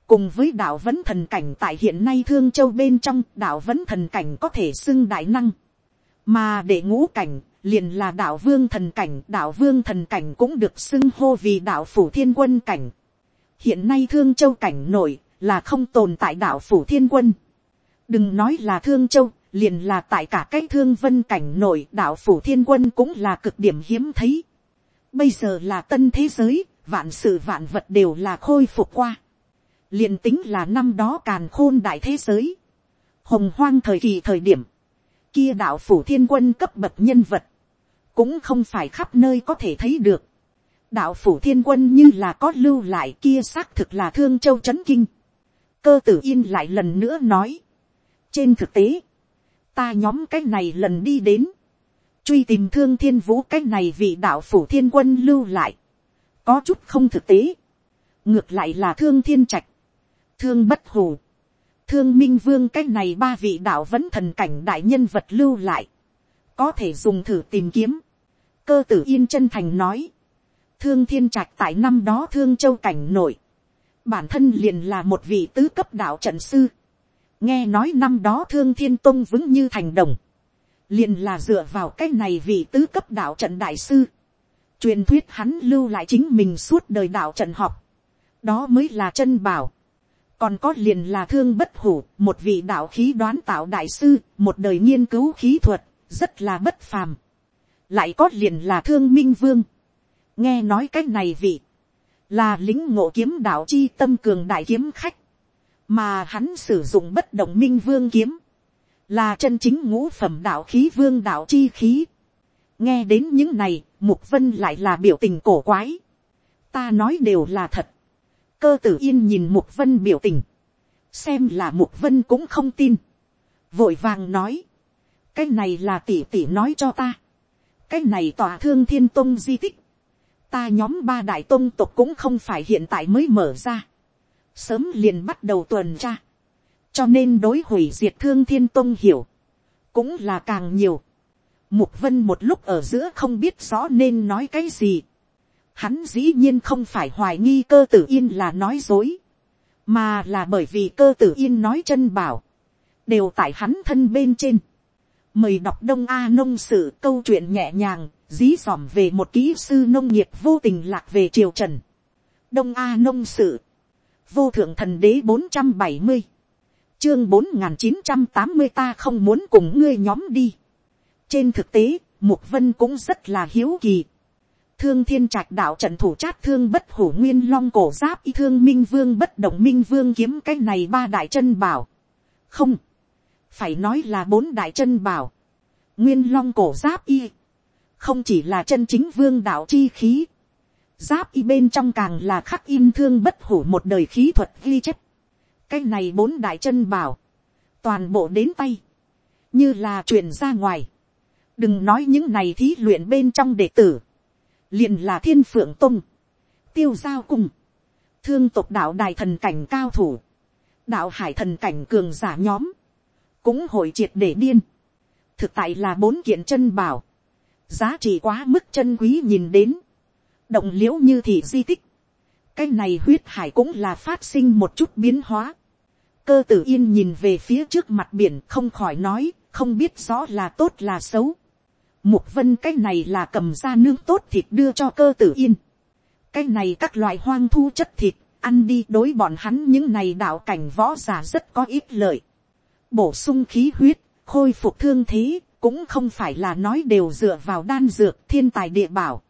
Cùng với đạo vẫn thần cảnh tại hiện nay thương châu bên trong, đạo vẫn thần cảnh có thể xưng đại năng. Mà để ngũ cảnh liền là đạo vương thần cảnh, đạo vương thần cảnh cũng được xưng hô vì đạo phủ thiên quân cảnh. Hiện nay thương châu cảnh nổi là không tồn tại đạo phủ thiên quân. Đừng nói là thương châu, liền là tại cả cái thương vân cảnh nổi, đạo phủ thiên quân cũng là cực điểm hiếm thấy bây giờ là tân thế giới vạn sự vạn vật đều là khôi phục qua liền tính là năm đó càn khôn đại thế giới, hồng hoang thời kỳ thời điểm, kia đạo phủ thiên quân cấp bậc nhân vật, cũng không phải khắp nơi có thể thấy được. đạo phủ thiên quân như là có lưu lại kia xác thực là thương châu c h ấ n kinh. cơ tử yên lại lần nữa nói. trên thực tế, ta nhóm cái này lần đi đến, truy tìm thương thiên vũ cái này vị đạo phủ thiên quân lưu lại, có chút không thực tế, ngược lại là thương thiên trạch, thương bất hù, thương minh vương cái này ba vị đạo vẫn thần cảnh đại nhân vật lưu lại, có thể dùng thử tìm kiếm, cơ tử yên chân thành nói, thương thiên trạch tại năm đó thương châu cảnh nổi, bản thân liền là một vị tứ cấp đạo trận sư, nghe nói năm đó thương thiên tông vững như thành đồng, liền là dựa vào cái này vị tứ cấp đạo trận đại sư, truyền thuyết hắn lưu lại chính mình suốt đời đạo trận học, đó mới là chân bảo, còn có liền là thương bất hủ, một vị đạo khí đoán tạo đại sư, một đời nghiên cứu khí thuật, rất là bất phàm. lại có liền là thương minh vương. nghe nói cái này vị, là lính ngộ kiếm đạo chi tâm cường đại kiếm khách, mà hắn sử dụng bất động minh vương kiếm, là chân chính ngũ phẩm đạo khí vương đạo chi khí. nghe đến những này, mục vân lại là biểu tình cổ quái. ta nói đều là thật. Cơ tử yên nhìn mục vân biểu tình, xem là mục vân cũng không tin, vội vàng nói, cái này là tỷ tỷ nói cho ta, cái này tòa thương thiên tông di tích, ta nhóm ba đại tông tộc cũng không phải hiện tại mới mở ra, sớm liền bắt đầu tuần tra, cho nên đối hủy diệt thương thiên tôn hiểu, cũng là càng nhiều. Mục vân một lúc ở giữa không biết rõ nên nói cái gì. Hắn dĩ nhiên không phải hoài nghi cơ tử yên là nói dối. Mà là bởi vì cơ tử yên nói chân bảo. Đều tại hắn thân bên trên. Mời đọc Đông A nông sử câu chuyện nhẹ nhàng, dí dỏm về một kỹ sư nông nghiệp vô tình lạc về triều trần. Đông A nông sử Vô thượng thần đế bốn trăm bảy mươi Chương bốn chín trăm tám mươi ta không muốn cùng ngươi nhóm đi. Trên thực tế, Mục Vân cũng rất là hiếu kỳ thương thiên trạch đạo trận thủ chát thương bất hủ nguyên long cổ giáp y thương minh vương bất động minh vương kiếm cái này ba đại chân bảo. không, phải nói là bốn đại chân bảo. nguyên long cổ giáp y, không chỉ là chân chính vương đạo chi khí, giáp y bên trong càng là khắc in thương bất hủ một đời khí thuật ghi chép cái này bốn đại chân bảo, toàn bộ đến tay, như là truyền ra ngoài. đừng nói những này thí luyện bên trong đệ tử, liền là thiên phượng tung, tiêu giao cung, thương tục đạo đài thần cảnh cao thủ, đạo hải thần cảnh cường giả nhóm, cũng hội triệt để điên. thực tại là bốn kiện chân bảo, giá trị quá mức chân quý nhìn đến, động l i ễ u như thị di tích, cái này huyết hải cũng là phát sinh một chút biến hóa, cơ tử yên nhìn về phía trước mặt biển không khỏi nói, không biết rõ là tốt là xấu. Mục vân cái này là cầm ra nướng tốt thịt đưa cho cơ tử yên. Cái này các loại hoang thu chất thịt, ăn đi đối bọn hắn những này đạo cảnh võ giả rất có ít lợi. Bổ sung khí huyết, khôi phục thương thế, cũng không phải là nói đều dựa vào đan dược thiên tài địa bảo.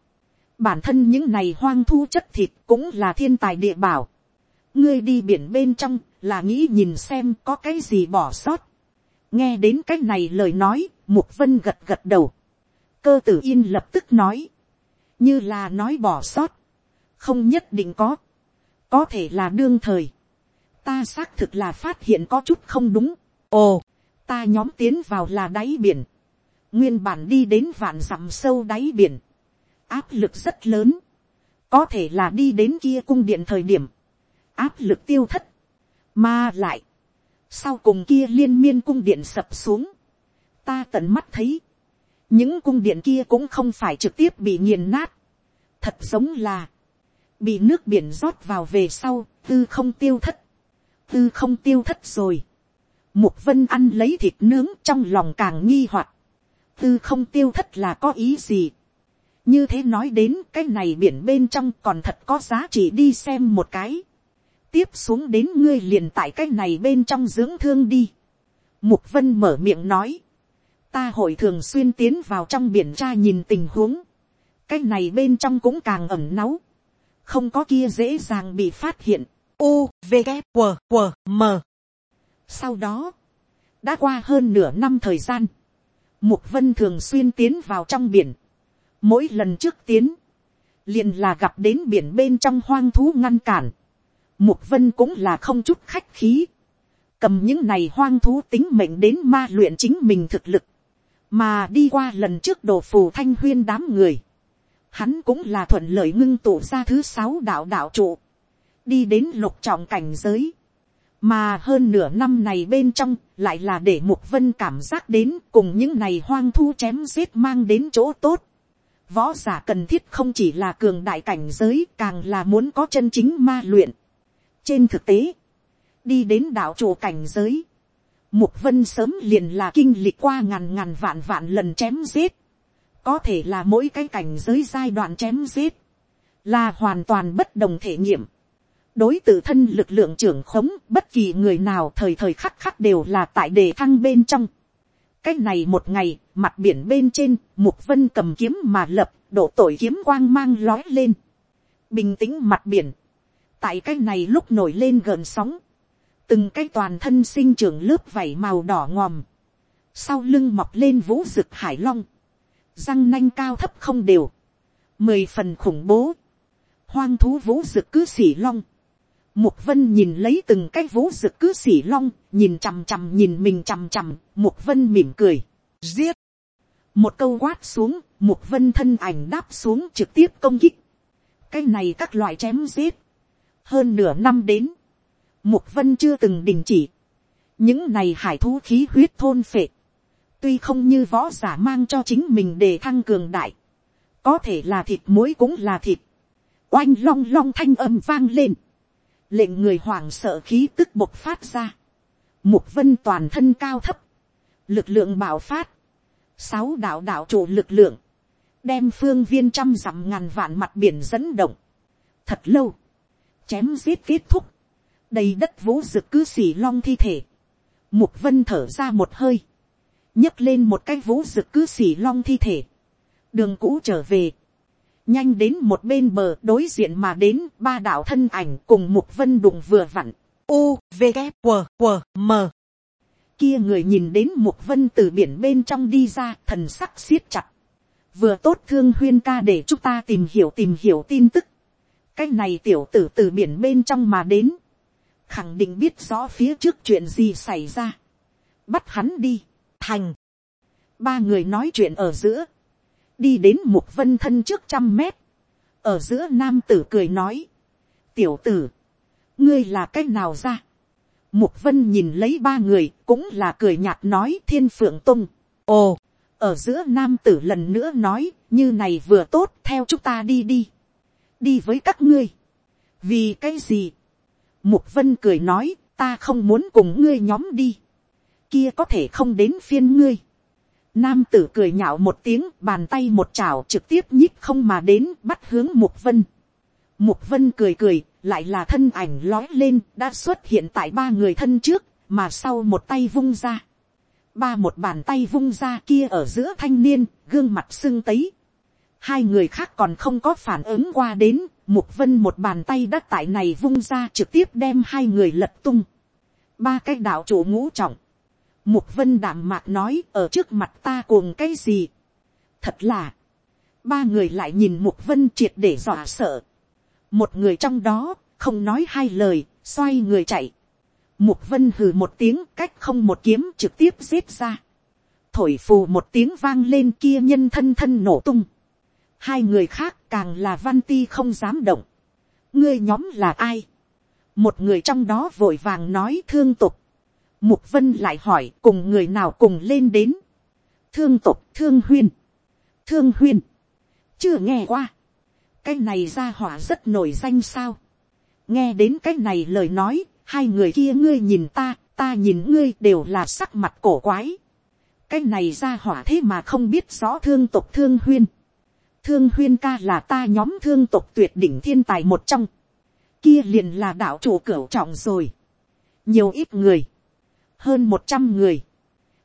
Bản thân những này hoang thu chất thịt cũng là thiên tài địa bảo. Ngươi đi biển bên trong là nghĩ nhìn xem có cái gì bỏ sót. Nghe đến cái này lời nói, Mục Vân gật gật đầu. Cơ tử yên lập tức nói, như là nói bỏ sót, không nhất định có, có thể là đương thời, ta xác thực là phát hiện có chút không đúng, ồ, ta nhóm tiến vào là đáy biển, nguyên bản đi đến vạn dặm sâu đáy biển, áp lực rất lớn, có thể là đi đến kia cung điện thời điểm, áp lực tiêu thất, mà lại, sau cùng kia liên miên cung điện sập xuống, ta tận mắt thấy, những cung điện kia cũng không phải trực tiếp bị nghiền nát, thật giống là, bị nước biển rót vào về sau, tư không tiêu thất, tư không tiêu thất rồi. Mục vân ăn lấy thịt nướng trong lòng càng nghi hoặc, tư không tiêu thất là có ý gì. như thế nói đến cái này biển bên trong còn thật có giá trị đi xem một cái tiếp xuống đến ngươi liền tại cái này bên trong dưỡng thương đi. Mục vân mở miệng nói, ta hội thường xuyên tiến vào trong biển tra nhìn tình huống, cái này bên trong cũng càng ẩm náu, không có kia dễ dàng bị phát hiện, u v K, W, W, m. Sau đó, đã qua hơn nửa năm thời gian, mục vân thường xuyên tiến vào trong biển, mỗi lần trước tiến, liền là gặp đến biển bên trong hoang thú ngăn cản, mục vân cũng là không chút khách khí, cầm những này hoang thú tính mệnh đến ma luyện chính mình thực lực, mà đi qua lần trước đồ phù thanh huyên đám người, hắn cũng là thuận lợi ngưng tụ ra thứ sáu đạo đạo trụ, đi đến lục trọng cảnh giới, mà hơn nửa năm này bên trong lại là để mục vân cảm giác đến cùng những này hoang thu chém giết mang đến chỗ tốt. Võ giả cần thiết không chỉ là cường đại cảnh giới càng là muốn có chân chính ma luyện. Trên thực tế, đi đến đạo chùa cảnh giới, Mục vân sớm liền là kinh lịch qua ngàn ngàn vạn vạn lần chém giết. Có thể là mỗi cái cảnh giới giai đoạn chém giết. Là hoàn toàn bất đồng thể nghiệm. Đối tự thân lực lượng trưởng khống bất kỳ người nào thời thời khắc khắc đều là tại đề thăng bên trong. Cách này một ngày, mặt biển bên trên, Mục Vân cầm kiếm mà lập, độ tội kiếm quang mang lói lên. Bình tĩnh mặt biển. Tại cái này lúc nổi lên gần sóng. Từng cái toàn thân sinh trưởng lớp vảy màu đỏ ngòm, sau lưng mọc lên vũ rực hải long, răng nanh cao thấp không đều, mười phần khủng bố, hoang thú vũ rực cứ xỉ long, Mục vân nhìn lấy từng cái vũ rực cứ xỉ long, nhìn chằm chằm nhìn mình chằm chằm, mục vân mỉm cười, giết. Một câu quát xuống, mục vân thân ảnh đáp xuống trực tiếp công kích. Cái này các loại chém giết. Hơn nửa năm đến, Mục vân chưa từng đình chỉ. Những này hải thú khí huyết thôn phệ. Tuy không như võ giả mang cho chính mình để thăng cường đại. Có thể là thịt muối cũng là thịt. Oanh long long thanh âm vang lên. Lệnh người hoảng sợ khí tức bộc phát ra. Mục vân toàn thân cao thấp. Lực lượng bạo phát. Sáu đạo đạo chủ lực lượng. Đem phương viên trăm dặm ngàn vạn mặt biển dẫn động. Thật lâu. Chém giết kết thúc đầy đất vũ rực cứ xỉ long thi thể, mục vân thở ra một hơi, nhấc lên một cái vũ rực cứ xỉ long thi thể, đường cũ trở về, nhanh đến một bên bờ đối diện mà đến ba đạo thân ảnh cùng mục vân đụng vừa vặn. U, V, K, W, W, M. Kia người nhìn đến mục vân từ biển bên trong đi ra thần sắc siết chặt. Vừa tốt thương huyên ca để chúng ta tìm hiểu tìm hiểu tin tức. Cái này tiểu tử từ biển bên trong mà đến. Khẳng định biết rõ phía trước chuyện gì xảy ra. Bắt hắn đi. Thành. Ba người nói chuyện ở giữa đi đến mục vân thân trước trăm mét, ở giữa nam tử cười nói, tiểu tử, ngươi là cái nào ra, mục vân nhìn lấy ba người cũng là cười nhạt nói thiên phượng tung, ồ, ở giữa nam tử lần nữa nói như này vừa tốt theo chúng ta đi đi, đi với các ngươi, vì cái gì, mục vân cười nói ta không muốn cùng ngươi nhóm đi, kia có thể không đến phiên ngươi, Nam tử cười nhạo một tiếng, bàn tay một chảo trực tiếp nhích không mà đến, bắt hướng Mục Vân. Mục Vân cười cười, lại là thân ảnh lói lên, đã xuất hiện tại ba người thân trước, mà sau một tay vung ra. Ba một bàn tay vung ra kia ở giữa thanh niên, gương mặt sưng tấy. Hai người khác còn không có phản ứng qua đến, Mục Vân một bàn tay đã tại này vung ra trực tiếp đem hai người lật tung. Ba cái đạo chủ ngũ trọng Mục vân đảm mạc nói ở trước mặt ta cuồng cái gì. Thật là. Ba người lại nhìn mục vân triệt để dọa sợ. Một người trong đó không nói hai lời xoay người chạy. Mục vân hừ một tiếng cách không một kiếm trực tiếp giết ra. Thổi phù một tiếng vang lên kia nhân thân thân nổ tung. Hai người khác càng là văn ti không dám động. Ngươi nhóm là ai? Một người trong đó vội vàng nói thương tục Mục vân lại hỏi cùng người nào cùng lên đến. Thương tục, thương huyên. Thương huyên. Chưa nghe qua. Cái này ra hỏa rất nổi danh sao. Nghe đến cái này lời nói. Hai người kia ngươi nhìn ta. Ta nhìn ngươi đều là sắc mặt cổ quái. Cái này ra hỏa thế mà không biết rõ thương tục, thương huyên. Thương huyên ca là ta nhóm thương Tộc tuyệt đỉnh thiên tài một trong. Kia liền là đạo chủ cửu trọng rồi. Nhiều ít người hơn một trăm người.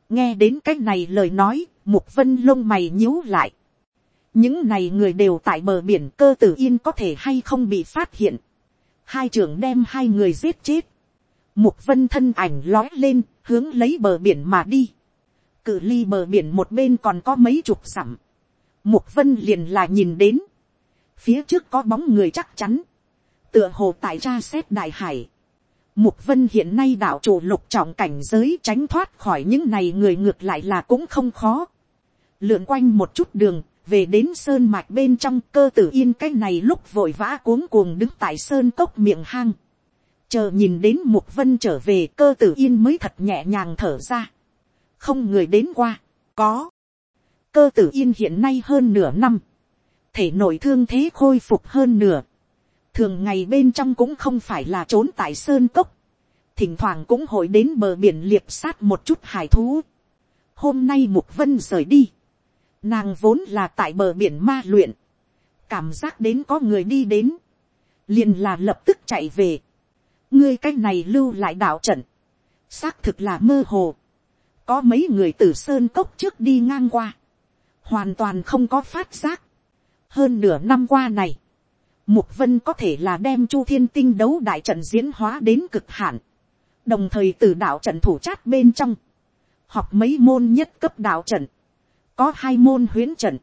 nghe đến cách này lời nói, mục vân lông mày nhíu lại. những này người đều tại bờ biển cơ tử yên có thể hay không bị phát hiện. hai trưởng đem hai người giết chết. mục vân thân ảnh lói lên, hướng lấy bờ biển mà đi. cự ly bờ biển một bên còn có mấy chục sẵm mục vân liền là nhìn đến. phía trước có bóng người chắc chắn. tựa hồ tại tra xét đại hải Mục vân hiện nay đạo chủ lục trọng cảnh giới tránh thoát khỏi những này người ngược lại là cũng không khó. Lượn quanh một chút đường, về đến sơn mạch bên trong cơ tử yên cái này lúc vội vã cuống cuồng đứng tại sơn cốc miệng hang. Chờ nhìn đến mục vân trở về cơ tử yên mới thật nhẹ nhàng thở ra. Không người đến qua, có. Cơ tử yên hiện nay hơn nửa năm. Thể nội thương thế khôi phục hơn nửa. Thường ngày bên trong cũng không phải là trốn tại sơn cốc, thỉnh thoảng cũng hội đến bờ biển liệp sát một chút hải thú. hôm nay mục vân rời đi, nàng vốn là tại bờ biển ma luyện, cảm giác đến có người đi đến, liền là lập tức chạy về, ngươi cái này lưu lại đạo trận, xác thực là mơ hồ, có mấy người từ sơn cốc trước đi ngang qua, hoàn toàn không có phát giác, hơn nửa năm qua này, Mục Vân có thể là đem Chu Thiên Tinh đấu đại trận diễn hóa đến cực hạn. Đồng thời từ đạo trận thủ chát bên trong. Học mấy môn nhất cấp đạo trận. Có hai môn huyến trận.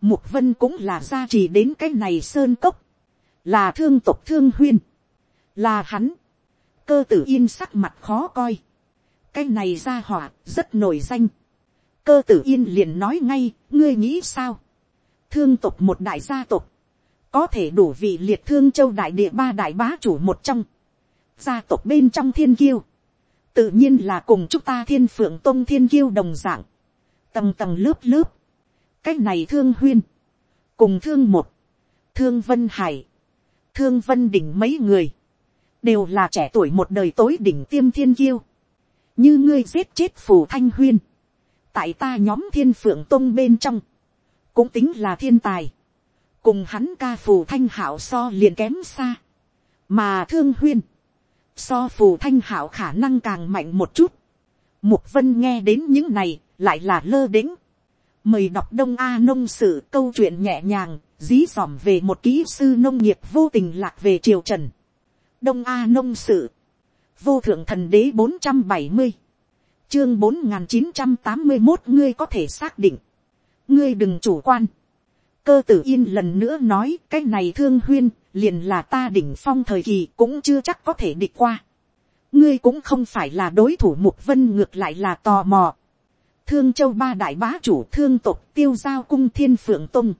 Mục Vân cũng là gia trì đến cái này sơn cốc. Là thương tộc thương huyên. Là hắn. Cơ tử yên sắc mặt khó coi. Cái này ra hỏa rất nổi danh. Cơ tử yên liền nói ngay, ngươi nghĩ sao? Thương tộc một đại gia tộc có thể đủ vị liệt thương châu đại địa ba đại bá chủ một trong, gia tộc bên trong thiên kiêu, tự nhiên là cùng chúng ta thiên phượng tôn thiên kiêu đồng dạng, tầng tầng lớp lớp, cái này thương huyên, cùng thương một, thương vân hải, thương vân đỉnh mấy người, đều là trẻ tuổi một đời tối đỉnh tiêm thiên kiêu, như ngươi giết chết phù thanh huyên, tại ta nhóm thiên phượng tôn bên trong, cũng tính là thiên tài, cùng hắn ca phù thanh hảo so liền kém xa, mà thương huyên, so phù thanh hảo khả năng càng mạnh một chút, mục vân nghe đến những này lại là lơ đĩnh, mời đọc đông a nông sự câu chuyện nhẹ nhàng dí dỏm về một kỹ sư nông nghiệp vô tình lạc về triều trần. Đông a nông sự. Vô thượng thần đế bốn trăm bảy mươi chương bốn n g h n chín trăm tám mươi một ngươi có thể xác định. Ngươi đừng chủ quan. Cơ tử yên lần nữa nói cái này thương huyên liền là ta đỉnh phong thời kỳ cũng chưa chắc có thể địch qua. Ngươi cũng không phải là đối thủ mục vân ngược lại là tò mò. Thương châu ba đại bá chủ thương tộc tiêu giao cung thiên phượng tung.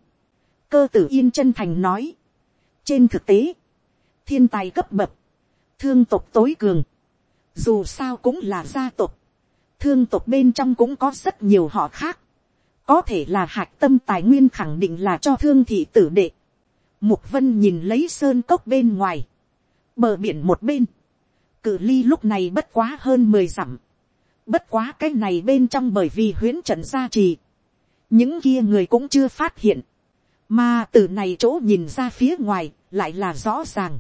cơ tử yên chân thành nói. trên thực tế, thiên tài cấp bậc, thương tộc tối cường, dù sao cũng là gia tộc, thương tộc bên trong cũng có rất nhiều họ khác, có thể là hạc tâm tài nguyên khẳng định là cho thương thị tử đệ. Mục vân nhìn lấy sơn cốc bên ngoài, bờ biển một bên, cự ly lúc này bất quá hơn mười dặm, Bất quá cái này bên trong bởi vì huyễn trận gia trì. Những kia người cũng chưa phát hiện. Mà từ này chỗ nhìn ra phía ngoài lại là rõ ràng.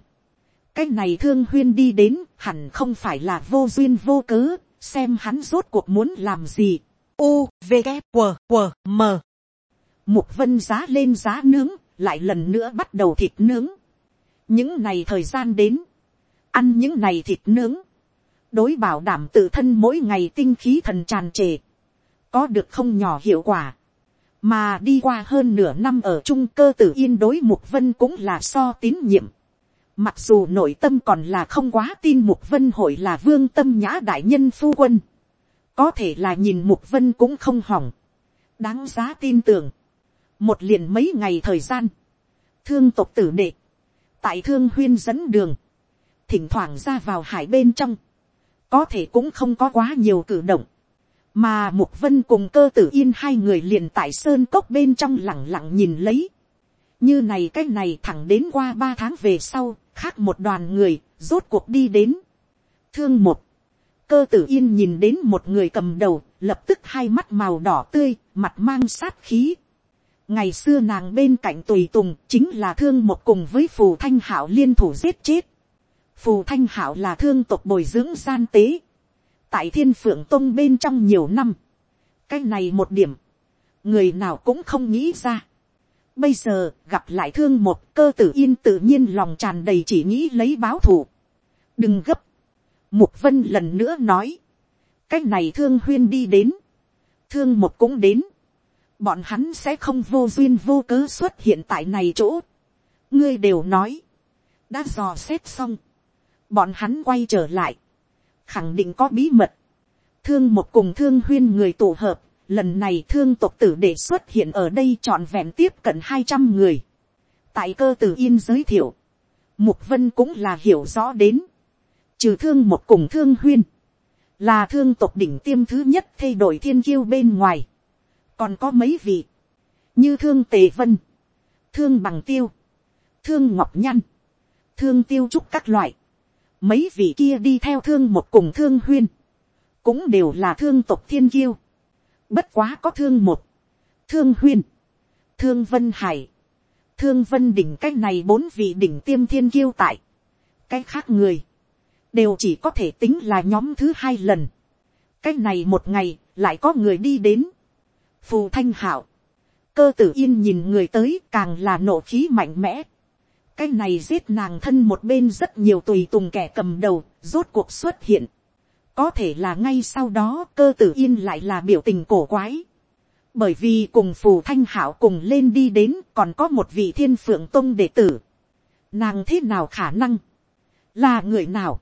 Cái này thương huyên đi đến hẳn không phải là vô duyên vô cớ. Xem hắn rốt cuộc muốn làm gì. U, V, K, W, W, M. Mục vân giá lên giá nướng. Lại lần nữa bắt đầu thịt nướng. Những này thời gian đến. Ăn những này thịt nướng đối bảo đảm tự thân mỗi ngày tinh khí thần tràn trề, có được không nhỏ hiệu quả, mà đi qua hơn nửa năm ở trung cơ tử yên đối mục vân cũng là so tín nhiệm, mặc dù nội tâm còn là không quá tin mục vân hội là vương tâm nhã đại nhân phu quân, có thể là nhìn mục vân cũng không hỏng, đáng giá tin tưởng, một liền mấy ngày thời gian, thương tộc tử đệ, tại thương huyên dẫn đường, thỉnh thoảng ra vào hải bên trong, có thể cũng không có quá nhiều cử động, mà mục vân cùng cơ tử yên hai người liền tại sơn cốc bên trong lẳng lặng nhìn lấy, như này cái này thẳng đến qua ba tháng về sau, khác một đoàn người, rốt cuộc đi đến. Thương một, cơ tử yên nhìn đến một người cầm đầu, lập tức hai mắt màu đỏ tươi, mặt mang sát khí. ngày xưa nàng bên cạnh tùy tùng chính là thương một cùng với phù thanh hảo liên thủ giết chết phù thanh hảo là thương tộc bồi dưỡng gian tế, tại thiên phượng tông bên trong nhiều năm, cái này một điểm, người nào cũng không nghĩ ra. Bây giờ gặp lại thương một cơ tử yên tự nhiên lòng tràn đầy chỉ nghĩ lấy báo thù. đừng gấp, mục vân lần nữa nói, cách này thương huyên đi đến, thương một cũng đến, bọn hắn sẽ không vô duyên vô cớ xuất hiện tại này chỗ. ngươi đều nói, đã dò xét xong, bọn hắn quay trở lại, khẳng định có bí mật, thương một cùng thương huyên người tổ hợp, lần này thương tộc tử để xuất hiện ở đây trọn vẹn tiếp cận hai trăm người, tại cơ tử yên giới thiệu, mục vân cũng là hiểu rõ đến, trừ thương một cùng thương huyên, là thương tộc đỉnh tiêm thứ nhất thay đổi thiên kiêu bên ngoài, còn có mấy vị, như thương tề vân, thương bằng tiêu, thương ngọc nhăn, thương tiêu trúc các loại, mấy vị kia đi theo thương một cùng thương huyên, cũng đều là thương tộc thiên kiêu, bất quá có thương một, thương huyên, thương vân hải, thương vân đỉnh. Cách này bốn vị đỉnh tiêm thiên kiêu tại, cách khác người, đều chỉ có thể tính là nhóm thứ hai lần, cách này một ngày lại có người đi đến, phù thanh hảo, cơ tử yên nhìn người tới càng là nộ khí mạnh mẽ, cái này giết nàng thân một bên rất nhiều tùy tùng kẻ cầm đầu, rốt cuộc xuất hiện có thể là ngay sau đó cơ tử yên lại là biểu tình cổ quái. bởi vì cùng phù thanh hảo cùng lên đi đến còn có một vị thiên phượng tông đệ tử. nàng thế nào khả năng, là người nào.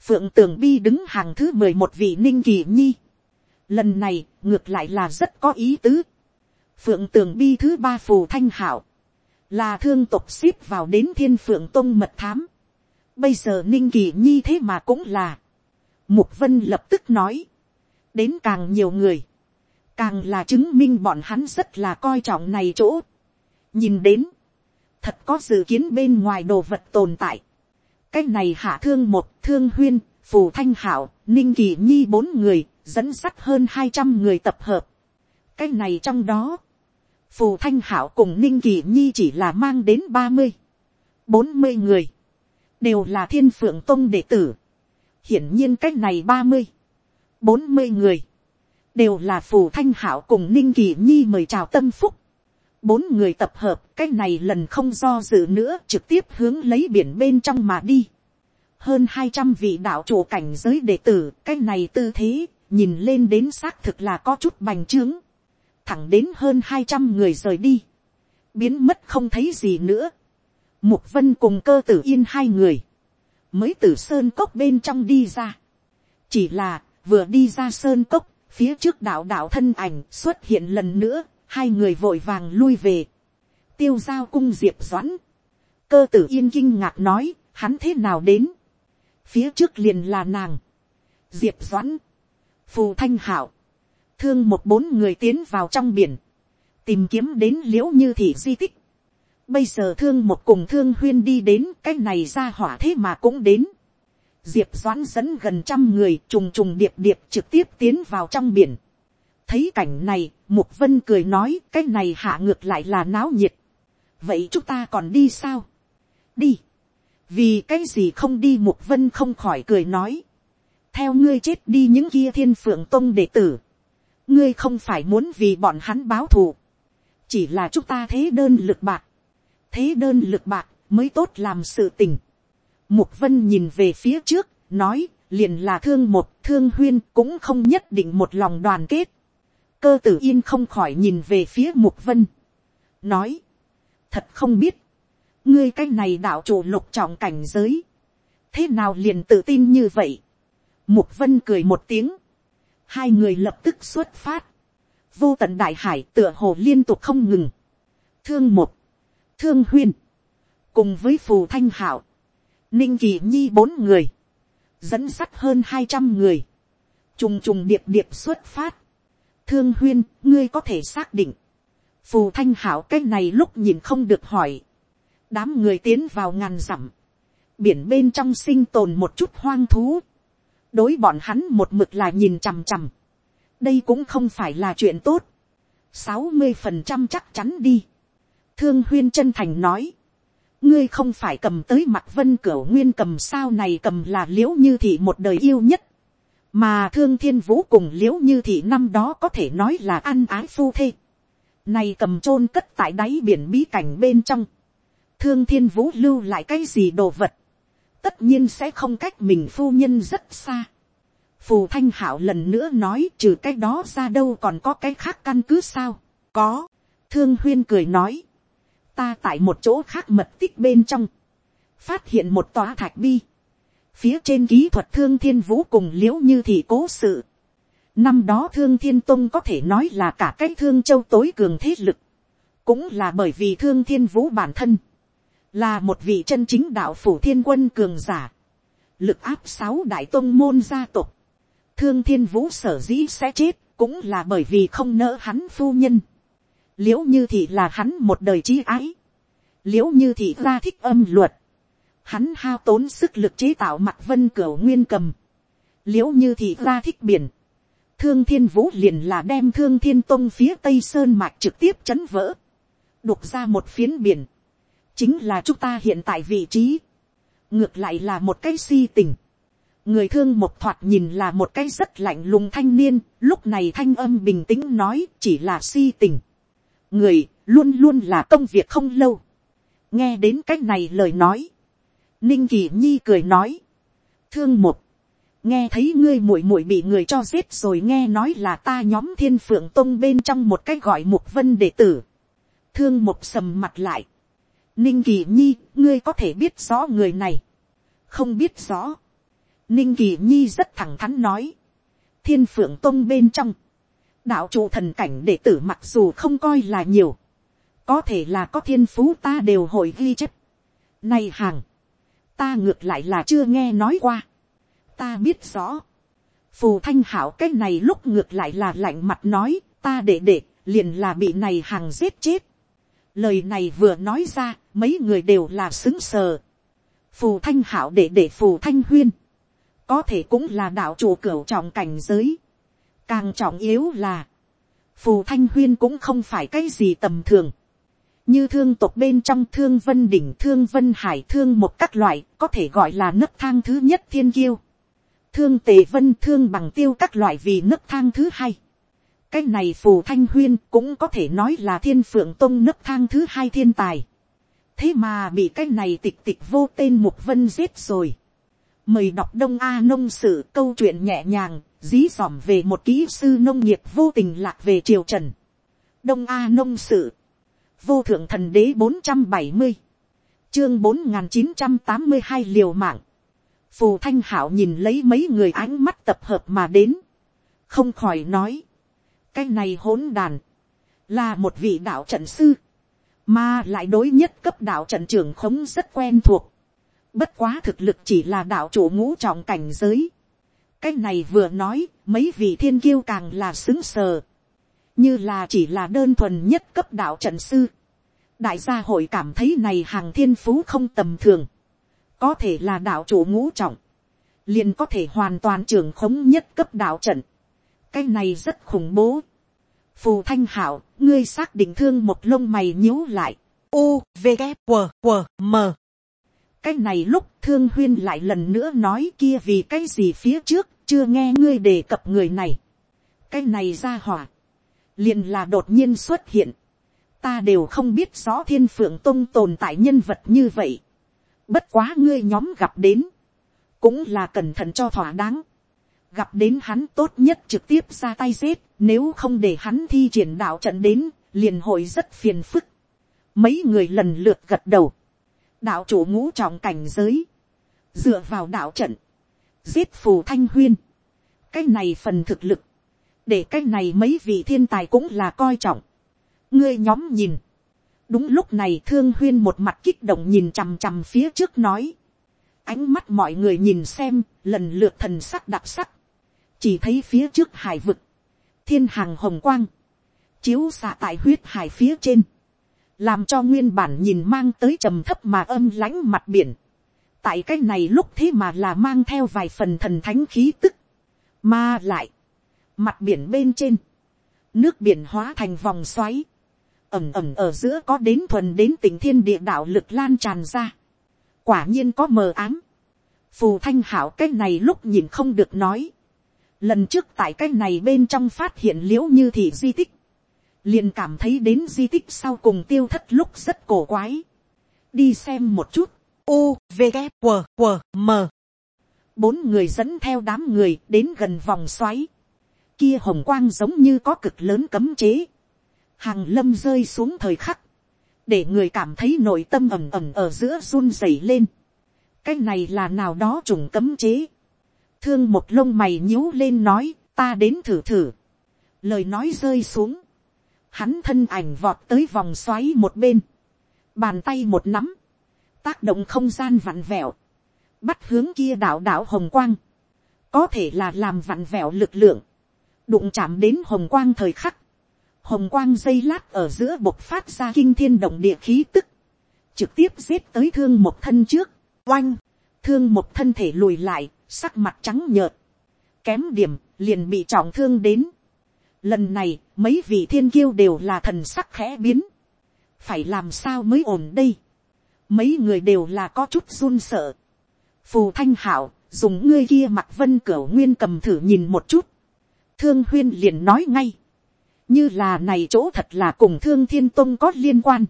phượng tường bi đứng hàng thứ mười một vị ninh kỳ nhi. lần này ngược lại là rất có ý tứ. phượng tường bi thứ ba phù thanh hảo là thương tộc ship vào đến thiên phượng tông mật thám. bây giờ ninh kỳ nhi thế mà cũng là mục vân lập tức nói. đến càng nhiều người. càng là chứng minh bọn hắn rất là coi trọng này chỗ. nhìn đến. thật có dự kiến bên ngoài đồ vật tồn tại. cách này hạ thương một thương huyên, phù thanh hảo, ninh kỳ nhi bốn người, dẫn sắt hơn hai trăm người tập hợp. cách này trong đó phù thanh hảo cùng ninh kỳ nhi chỉ là mang đến ba mươi, bốn mươi người, đều là thiên phượng tông đệ tử hiển nhiên c á c h này ba mươi, bốn mươi người, đều là phù thanh hảo cùng ninh kỳ nhi mời chào tâm phúc. bốn người tập hợp cách này lần không do dự nữa trực tiếp hướng lấy biển bên trong mà đi. hơn hai trăm vị đạo chủ cảnh giới đệ tử cách này tư thế nhìn lên đến xác thực là có chút bành trướng. thẳng đến hơn hai trăm người rời đi. biến mất không thấy gì nữa. mục vân cùng cơ tử yên hai người mới từ sơn cốc bên trong đi ra. chỉ là vừa đi ra sơn cốc phía trước đạo đạo thân ảnh xuất hiện lần nữa, hai người vội vàng lui về, tiêu giao cung diệp doãn, cơ tử yên kinh ngạc nói, hắn thế nào đến, phía trước liền là nàng, diệp doãn, phù thanh hảo, thương một bốn người tiến vào trong biển, tìm kiếm đến l i ễ u như thị di tích, bây giờ thương một cùng thương huyên đi đến cái này ra hỏa thế mà cũng đến, diệp doãn dẫn gần trăm người trùng trùng điệp điệp trực tiếp tiến vào trong biển. thấy cảnh này, mục vân cười nói cái này hạ ngược lại là náo nhiệt. vậy chúng ta còn đi sao. đi. vì cái gì không đi mục vân không khỏi cười nói. theo ngươi chết đi những kia thiên phượng tông đệ tử. ngươi không phải muốn vì bọn hắn báo thù. chỉ là chúng ta thế đơn lực bạc thế đơn lực bạc mới tốt làm sự tình Mục vân nhìn về phía trước, nói, liền là thương một thương huyên cũng không nhất định một lòng đoàn kết. Cơ tử yên không khỏi nhìn về phía mục vân. Nói, thật không biết, ngươi cái này đạo chủ lục trọng cảnh giới. Thế nào liền tự tin như vậy? Mục vân cười một tiếng. Hai người lập tức xuất phát. Vô tận đại hải tựa hồ liên tục không ngừng. Thương một, thương huyên, cùng với phù thanh hảo ninh kỳ nhi bốn người, dẫn sắt hơn hai trăm người, trùng trùng điệp điệp xuất phát, thương huyên ngươi có thể xác định, phù thanh hảo cái này lúc nhìn không được hỏi, đám người tiến vào ngàn dặm, biển bên trong sinh tồn một chút hoang thú, đối bọn hắn một mực là nhìn chằm chằm, đây cũng không phải là chuyện tốt, sáu mươi phần trăm chắc chắn đi, thương huyên chân thành nói, ngươi không phải cầm tới mặt vân cửa nguyên cầm sao này cầm là l i ễ u như thị một đời yêu nhất, mà thương thiên vũ cùng l i ễ u như thị năm đó có thể nói là ăn ái phu thê, này cầm t r ô n cất tại đáy biển bí cảnh bên trong, thương thiên vũ lưu lại cái gì đồ vật, tất nhiên sẽ không cách mình phu nhân rất xa. phù thanh hảo lần nữa nói trừ cái đó ra đâu còn có cái khác căn cứ sao, có, thương huyên cười nói, ta tại một chỗ khác mật tích bên trong, phát hiện một tòa thạch bi, phía trên kỹ thuật thương thiên vũ cùng l i ễ u như thì cố sự. năm đó thương thiên tông có thể nói là cả cái thương châu tối cường thế lực, cũng là bởi vì thương thiên vũ bản thân, là một vị chân chính đạo phủ thiên quân cường giả, lực áp sáu đại tông môn gia tộc, thương thiên vũ sở dĩ sẽ chết cũng là bởi vì không nỡ hắn phu nhân l i ễ u như thì là hắn một đời trí ái, l i ễ u như thì ra thích âm luật, hắn hao tốn sức lực chế tạo mặt vân cửa nguyên cầm, l i ễ u như thì ra thích biển, thương thiên vũ liền là đem thương thiên tông phía tây sơn mạch trực tiếp chấn vỡ, đục ra một phiến biển, chính là chúng ta hiện tại vị trí, ngược lại là một cái si tình, người thương một thoạt nhìn là một cái rất lạnh lùng thanh niên, lúc này thanh âm bình tĩnh nói chỉ là si tình người luôn luôn là công việc không lâu. nghe đến c á c h này lời nói, ninh kỳ nhi cười nói, thương một, nghe thấy ngươi muội muội bị người cho giết rồi nghe nói là ta nhóm thiên phượng tông bên trong một cái gọi mục vân đệ tử. thương một sầm mặt lại. ninh kỳ nhi, ngươi có thể biết rõ người này. không biết rõ. ninh kỳ nhi rất thẳng thắn nói. thiên phượng tông bên trong, đạo chủ thần cảnh đệ tử mặc dù không coi là nhiều, có thể là có thiên phú ta đều hội ghi chép. Này hàng, ta ngược lại là chưa nghe nói qua, ta biết rõ. Phù thanh hảo cái này lúc ngược lại là lạnh mặt nói, ta để để, liền là bị này hàng giết chết. Lời này vừa nói ra, mấy người đều là xứng sờ. Phù thanh hảo để để phù thanh huyên. Có thể cũng là đạo chủ cửu trọng cảnh giới Càng trọng yếu là, phù thanh huyên cũng không phải cái gì tầm thường. Như thương tộc bên trong thương vân đỉnh thương vân hải thương một các loại có thể gọi là nấc thang thứ nhất thiên kiêu. Thương tề vân thương bằng tiêu các loại vì nấc thang thứ hai. cái này phù thanh huyên cũng có thể nói là thiên phượng tông nấc thang thứ hai thiên tài. thế mà bị cái này tịch tịch vô tên mục vân giết rồi. mời đọc đông a nông sự câu chuyện nhẹ nhàng, dí dỏm về một kỹ sư nông nghiệp vô tình lạc về triều trần. đông a nông sự, vô thượng thần đế bốn trăm bảy mươi, chương bốn n g h n chín trăm tám mươi hai liều mạng. phù thanh hảo nhìn lấy mấy người ánh mắt tập hợp mà đến, không khỏi nói, cái này hỗn đàn, là một vị đạo trận sư, mà lại đối nhất cấp đạo trận trưởng khống rất quen thuộc. Bất quá thực lực chỉ là đạo chủ ngũ trọng cảnh giới cái này vừa nói, mấy vị thiên kiêu càng là xứng sờ. như là chỉ là đơn thuần nhất cấp đạo trận sư. đại gia hội cảm thấy này hàng thiên phú không tầm thường. có thể là đạo chủ ngũ trọng. liền có thể hoàn toàn trưởng khống nhất cấp đạo trận cái này rất khủng bố. phù thanh hảo, ngươi xác định thương một lông mày nhíu lại. u, v, g, q, q, m cái này lúc thương huyên lại lần nữa nói kia vì cái gì phía trước chưa nghe ngươi đề cập người này. cái này ra hỏa, liền là đột nhiên xuất hiện. ta đều không biết rõ thiên phượng tông tồn tại nhân vật như vậy. bất quá ngươi nhóm gặp đến, cũng là cẩn thận cho thỏa đáng gặp đến hắn tốt nhất trực tiếp ra tay giết, nếu không để hắn thi triển đạo trận đến, liền hội rất phiền phức. Mấy người lần lượt gật đầu, đạo chủ ngũ trọng cảnh giới, dựa vào đạo trận, giết phù thanh huyên, cái này phần thực lực, để cái này mấy vị thiên tài cũng là coi trọng. ngươi nhóm nhìn, đúng lúc này thương huyên một mặt kích động nhìn chằm chằm phía trước nói, ánh mắt mọi người nhìn xem, lần lượt thần sắc đặc sắc, chỉ thấy phía trước hải vực, thiên hàng hồng quang, chiếu xạ tại huyết hải phía trên, làm cho nguyên bản nhìn mang tới trầm thấp mà âm lãnh mặt biển. tại cái này lúc thế mà là mang theo vài phần thần thánh khí tức, mà lại, mặt biển bên trên, nước biển hóa thành vòng xoáy, ẩm ẩm ở giữa có đến thuần đến tỉnh thiên địa đạo lực lan tràn ra, quả nhiên có mờ ám, phù thanh hảo cái này lúc nhìn không được nói, lần trước tại cái này bên trong phát hiện l i ễ u như thị di tích, liền cảm thấy đến di tích sau cùng tiêu thất lúc rất cổ quái. đi xem một chút, u, v, g, q, q, m. bốn người dẫn theo đám người đến gần vòng xoáy, kia hồng quang giống như có cực lớn cấm chế, hàng lâm rơi xuống thời khắc, để người cảm thấy nội tâm ẩm ẩm ở giữa run rẩy lên. cái này là nào đó trùng cấm chế thương một lông mày nhíu lên nói, ta đến thử thử. lời nói rơi xuống, hắn thân ảnh vọt tới vòng xoáy một bên, bàn tay một nắm, tác động không gian vặn vẹo, bắt hướng kia đảo đảo hồng quang, có thể là làm vặn vẹo lực lượng, đụng chạm đến hồng quang thời khắc, hồng quang dây lát ở giữa bộc phát ra kinh thiên động địa khí tức, trực tiếp giết tới thương một thân trước, oanh, thương một thân thể lùi lại, sắc mặt trắng nhợt, kém điểm liền bị trọng thương đến. Lần này mấy vị thiên kiêu đều là thần sắc khẽ biến, phải làm sao mới ổn đây. Mấy người đều là có chút run sợ. Phù thanh hảo dùng ngươi kia mặt vân cửa nguyên cầm thử nhìn một chút. Thương huyên liền nói ngay. Như là này chỗ thật là cùng thương thiên tông có liên quan.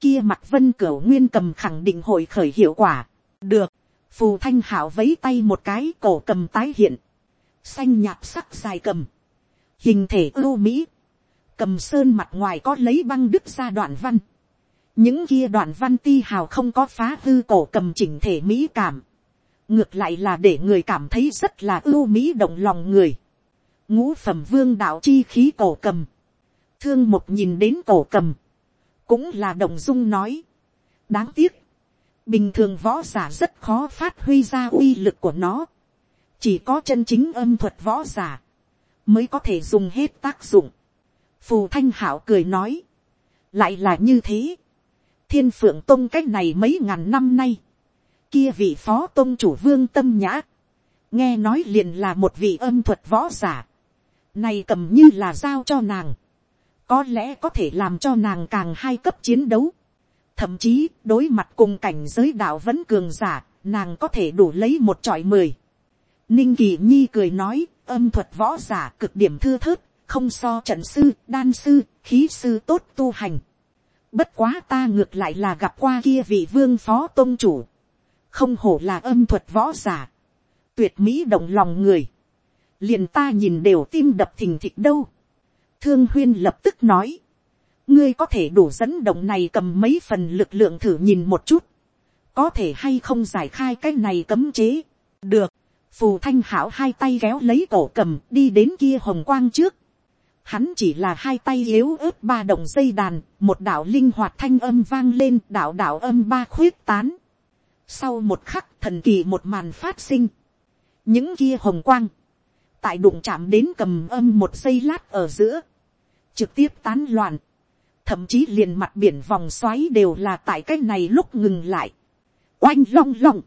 Kia mặt vân cửa nguyên cầm khẳng định hội khởi hiệu quả. Được phù thanh hảo vấy tay một cái cổ cầm tái hiện, xanh nhạt sắc dài cầm, hình thể ưu mỹ, cầm sơn mặt ngoài có lấy băng đứt ra đoạn văn, những kia đoạn văn ti hào không có phá hư cổ cầm chỉnh thể mỹ cảm, ngược lại là để người cảm thấy rất là ưu mỹ động lòng người, ngũ phẩm vương đạo chi khí cổ cầm, thương một nhìn đến cổ cầm, cũng là động dung nói, đáng tiếc, bình thường võ giả rất khó phát huy ra uy lực của nó. chỉ có chân chính âm thuật võ giả mới có thể dùng hết tác dụng. phù thanh hảo cười nói, lại là như thế. thiên phượng tôn cách này mấy ngàn năm nay, kia vị phó tôn chủ vương tâm nhã, nghe nói liền là một vị âm thuật võ giả, này cầm như là giao cho nàng, có lẽ có thể làm cho nàng càng hai cấp chiến đấu, Thậm chí đối mặt cùng cảnh giới đạo vẫn cường giả, nàng có thể đủ lấy một trọi mười. Ninh Kỳ Nhi cười nói, âm thuật võ giả cực điểm thưa thớt, không so trận sư, đan sư, khí sư tốt tu hành. Bất quá ta ngược lại là gặp qua kia vị vương phó tôn chủ. Không hổ là âm thuật võ giả. Tuyệt mỹ động lòng người. Liền ta nhìn đều tim đập thình thịch đâu. Thương huyên lập tức nói. Ngươi có thể đủ dẫn động này cầm mấy phần lực lượng thử nhìn một chút. Có thể hay không giải khai cái này cấm chế. Được. Phù thanh hảo hai tay kéo lấy cổ cầm đi đến kia hồng quang trước Hắn chỉ là hai tay yếu ớt ba động dây đàn, một đạo linh hoạt thanh âm vang lên, đạo đạo âm ba khuyết tán. Sau một khắc thần kỳ một màn phát sinh. Những kia hồng quang. Tại đụng chạm đến cầm âm một giây lát ở giữa. Trực tiếp tán loạn. Thậm chí liền mặt biển vòng xoáy đều là tại cái này lúc ngừng lại. Oanh long long.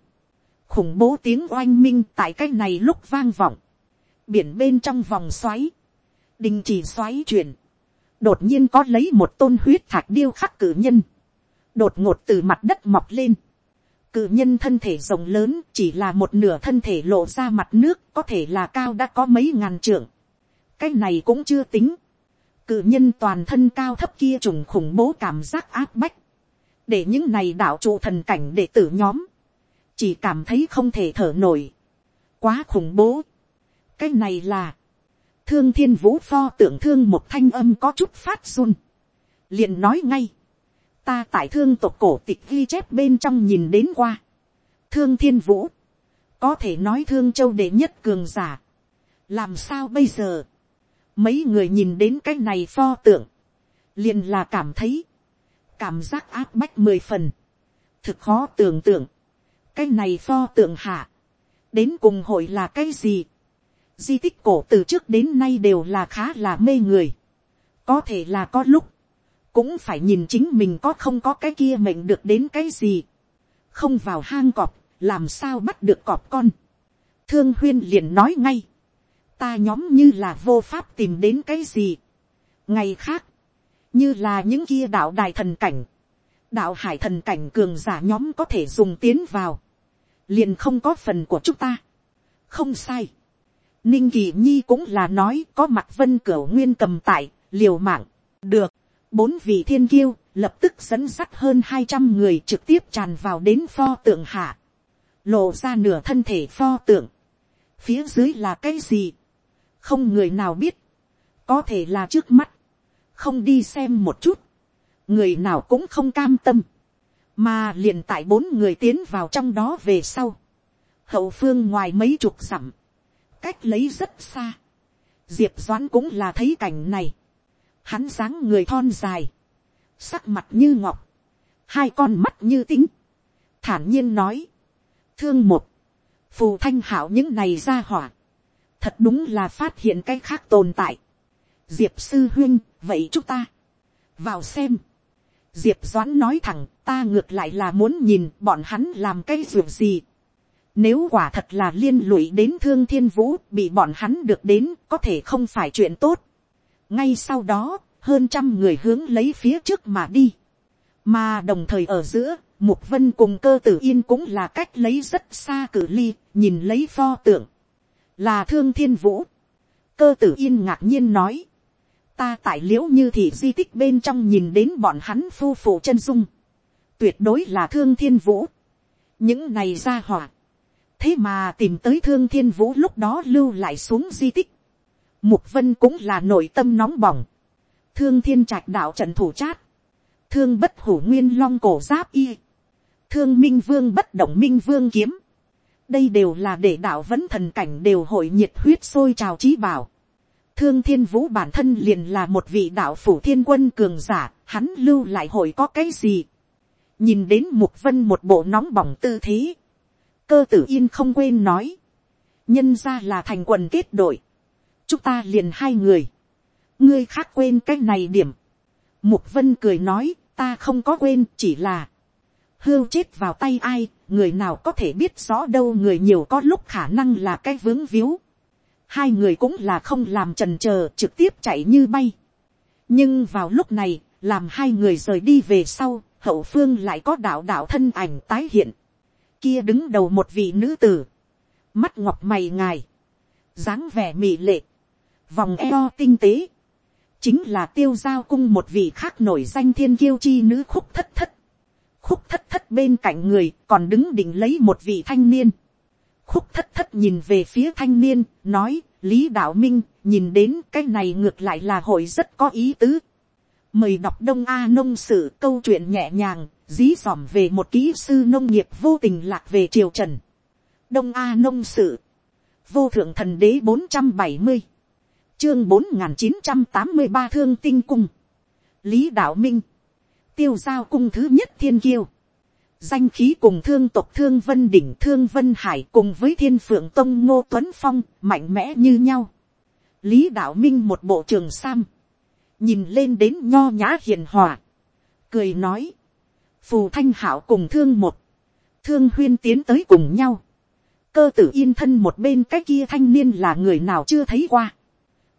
Khủng bố tiếng oanh minh tại cái này lúc vang vọng. Biển bên trong vòng xoáy. Đình chỉ xoáy chuyển, đột nhiên có lấy một tôn huyết thạch điêu khắc cử nhân, đột ngột từ mặt đất mọc lên, cử nhân thân thể rộng lớn chỉ là một nửa thân thể lộ ra mặt nước có thể là cao đã có mấy ngàn trượng, cái này cũng chưa tính, cử nhân toàn thân cao thấp kia trùng khủng bố cảm giác áp bách, để những này đạo trụ thần cảnh đệ tử nhóm, chỉ cảm thấy không thể thở nổi, quá khủng bố, cái này là, thương thiên vũ pho tưởng thương một thanh âm có chút phát run. liền nói ngay. ta tại thương tộc cổ tịch ghi chép bên trong nhìn đến qua. thương thiên vũ. có thể nói thương châu đệ nhất cường giả. làm sao bây giờ. mấy người nhìn đến cái này pho tượng. liền là cảm thấy. cảm giác áp bách mười phần. thực khó tưởng tượng cái này pho tượng hạ. đến cùng hội là cái gì di tích cổ từ trước đến nay đều là khá là mê người. có thể là có lúc, cũng phải nhìn chính mình có không có cái kia mệnh được đến cái gì. không vào hang cọp, làm sao bắt được cọp con. thương huyên liền nói ngay, ta nhóm như là vô pháp tìm đến cái gì. ngày khác, như là những kia đạo đài thần cảnh, đạo hải thần cảnh cường giả nhóm có thể dùng tiến vào, liền không có phần của chúng ta. không sai Ninh Kỳ Nhi cũng là nói có mặt vân cửa nguyên cầm tại, liều mạng. Được, bốn vị thiên kiêu, lập tức dẫn sắt hơn hai trăm người trực tiếp tràn vào đến pho tượng hạ. Lộ ra nửa thân thể pho tượng. Phía dưới là cái gì? Không người nào biết. Có thể là trước mắt. Không đi xem một chút. Người nào cũng không cam tâm. Mà liền tại bốn người tiến vào trong đó về sau. Hậu phương ngoài mấy chục dặm cách lấy rất xa. Diệp doãn cũng là thấy cảnh này. Hắn dáng người thon dài. Sắc mặt như ngọc. Hai con mắt như tính. Thản nhiên nói. Thương một. Phù thanh hảo những này ra hỏa. Thật đúng là phát hiện cái khác tồn tại. Diệp sư huyên, vậy chúng ta. Vào xem. Diệp doãn nói thẳng, ta ngược lại là muốn nhìn bọn hắn làm cái ruộng gì nếu quả thật là liên lụy đến thương thiên vũ bị bọn hắn được đến có thể không phải chuyện tốt. Ngay sau đó, hơn trăm người hướng lấy phía trước mà đi. Mà đồng thời ở giữa, Mục Vân cùng cơ tử yên cũng là cách lấy rất xa cử ly, nhìn lấy pho tượng. Là thương thiên vũ. Cơ tử yên ngạc nhiên nói. Ta tại liễu như thị di tích bên trong nhìn đến bọn hắn phu phụ chân dung. Tuyệt đối là thương thiên vũ. Những này ra hỏa thế mà tìm tới thương thiên vũ lúc đó lưu lại xuống di tích. mục vân cũng là nội tâm nóng bỏng. thương thiên trạch đạo trận thủ chát. thương bất hủ nguyên long cổ giáp y. thương minh vương bất động minh vương kiếm. đây đều là để đạo vẫn thần cảnh đều hội nhiệt huyết sôi trào trí bảo thương thiên vũ bản thân liền là một vị đạo phủ thiên quân cường giả, hắn lưu lại hội có cái gì. nhìn đến mục vân một bộ nóng bỏng tư thế. Cơ tử yên không quên nói, nhân ra là thành quần kết đội, chúng ta liền hai người, ngươi khác quên cái này điểm, mục vân cười nói, ta không có quên chỉ là, hưu chết vào tay ai, người nào có thể biết rõ đâu người nhiều có lúc khả năng là cái vướng víu. Hai người cũng là không làm trần chờ trực tiếp chạy như bay. Nhưng vào lúc này, làm hai người rời đi về sau, hậu phương lại có đạo đạo thân ảnh tái hiện kia đứng đầu một vị nữ tử, mắt ngọc mày ngài, dáng vẻ mị lệ, vòng eo tinh tế, chính là tiêu giao cung một vị khác nổi danh thiên kiêu chi nữ khúc thất thất. khúc thất thất bên cạnh người còn đứng định lấy một vị thanh niên khúc thất thất nhìn về phía thanh niên, nói, lý đạo minh, nhìn đến cái này ngược lại là hội rất có ý tứ. mời đọc đông a nông sử câu chuyện nhẹ nhàng, dí dỏm về một kỹ sư nông nghiệp vô tình lạc về triều trần. đông a nông sử, vô thượng thần đế bốn trăm bảy mươi, chương bốn nghìn chín trăm tám mươi ba thương tinh cung, lý đạo minh, tiêu giao cung thứ nhất thiên kiêu, danh khí cùng thương tộc thương vân đỉnh thương vân hải cùng với thiên phượng tông ngô tuấn phong mạnh mẽ như nhau. lý đạo minh một bộ trường sam, nhìn lên đến nho nhã hiền hòa, cười nói, phù thanh hảo cùng thương một, thương huyên tiến tới cùng nhau, cơ tử yên thân một bên cái kia thanh niên là người nào chưa thấy qua,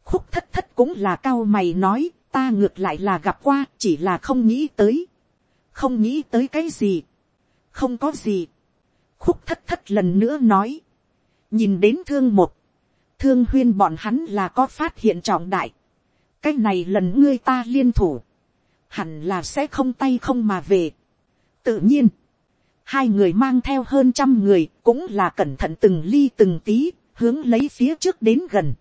khúc thất thất cũng là cao mày nói, ta ngược lại là gặp qua, chỉ là không nghĩ tới, không nghĩ tới cái gì, không có gì, khúc thất thất lần nữa nói, nhìn đến thương một, thương huyên bọn hắn là có phát hiện trọng đại, cái này lần ngươi ta liên thủ, hẳn là sẽ không tay không mà về. tự nhiên, hai người mang theo hơn trăm người cũng là cẩn thận từng ly từng tí hướng lấy phía trước đến gần.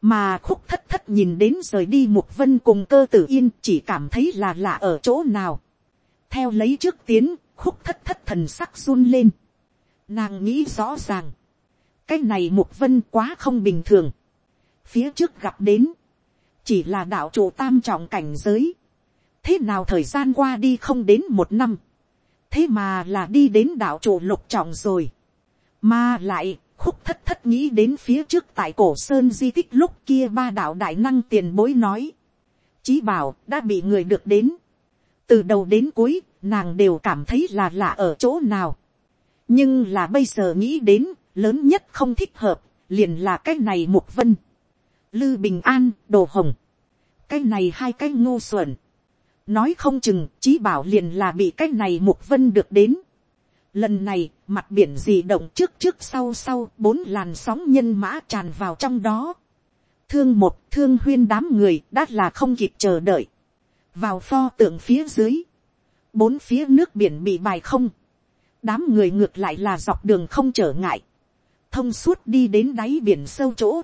Mà khúc thất thất nhìn đến rời đi mục vân cùng cơ tử yên chỉ cảm thấy là lạ ở chỗ nào. Theo lấy trước tiến khúc thất thất thần sắc run lên. Nàng nghĩ rõ ràng. Cái này mục vân quá không bình thường. Phía trước gặp đến. Chỉ là đạo chủ tam trọng cảnh giới. Thế nào thời gian qua đi không đến một năm. Thế mà là đi đến đạo chủ lục trọng rồi, mà lại khúc thất thất nghĩ đến phía trước tại cổ sơn di tích lúc kia ba đạo đại năng tiền bối nói, chí bảo đã bị người được đến, từ đầu đến cuối nàng đều cảm thấy là lạ ở chỗ nào, nhưng là bây giờ nghĩ đến lớn nhất không thích hợp liền là cái này mục vân, lư bình an đồ hồng, cái này hai cái ngô xuẩn, nói không chừng chí bảo liền là bị cái này mục vân được đến. Lần này, mặt biển gì động trước trước sau sau, bốn làn sóng nhân mã tràn vào trong đó. Thương một, thương huyên đám người, đã là không kịp chờ đợi. Vào pho tượng phía dưới. Bốn phía nước biển bị bài không. Đám người ngược lại là dọc đường không trở ngại. Thông suốt đi đến đáy biển sâu chỗ.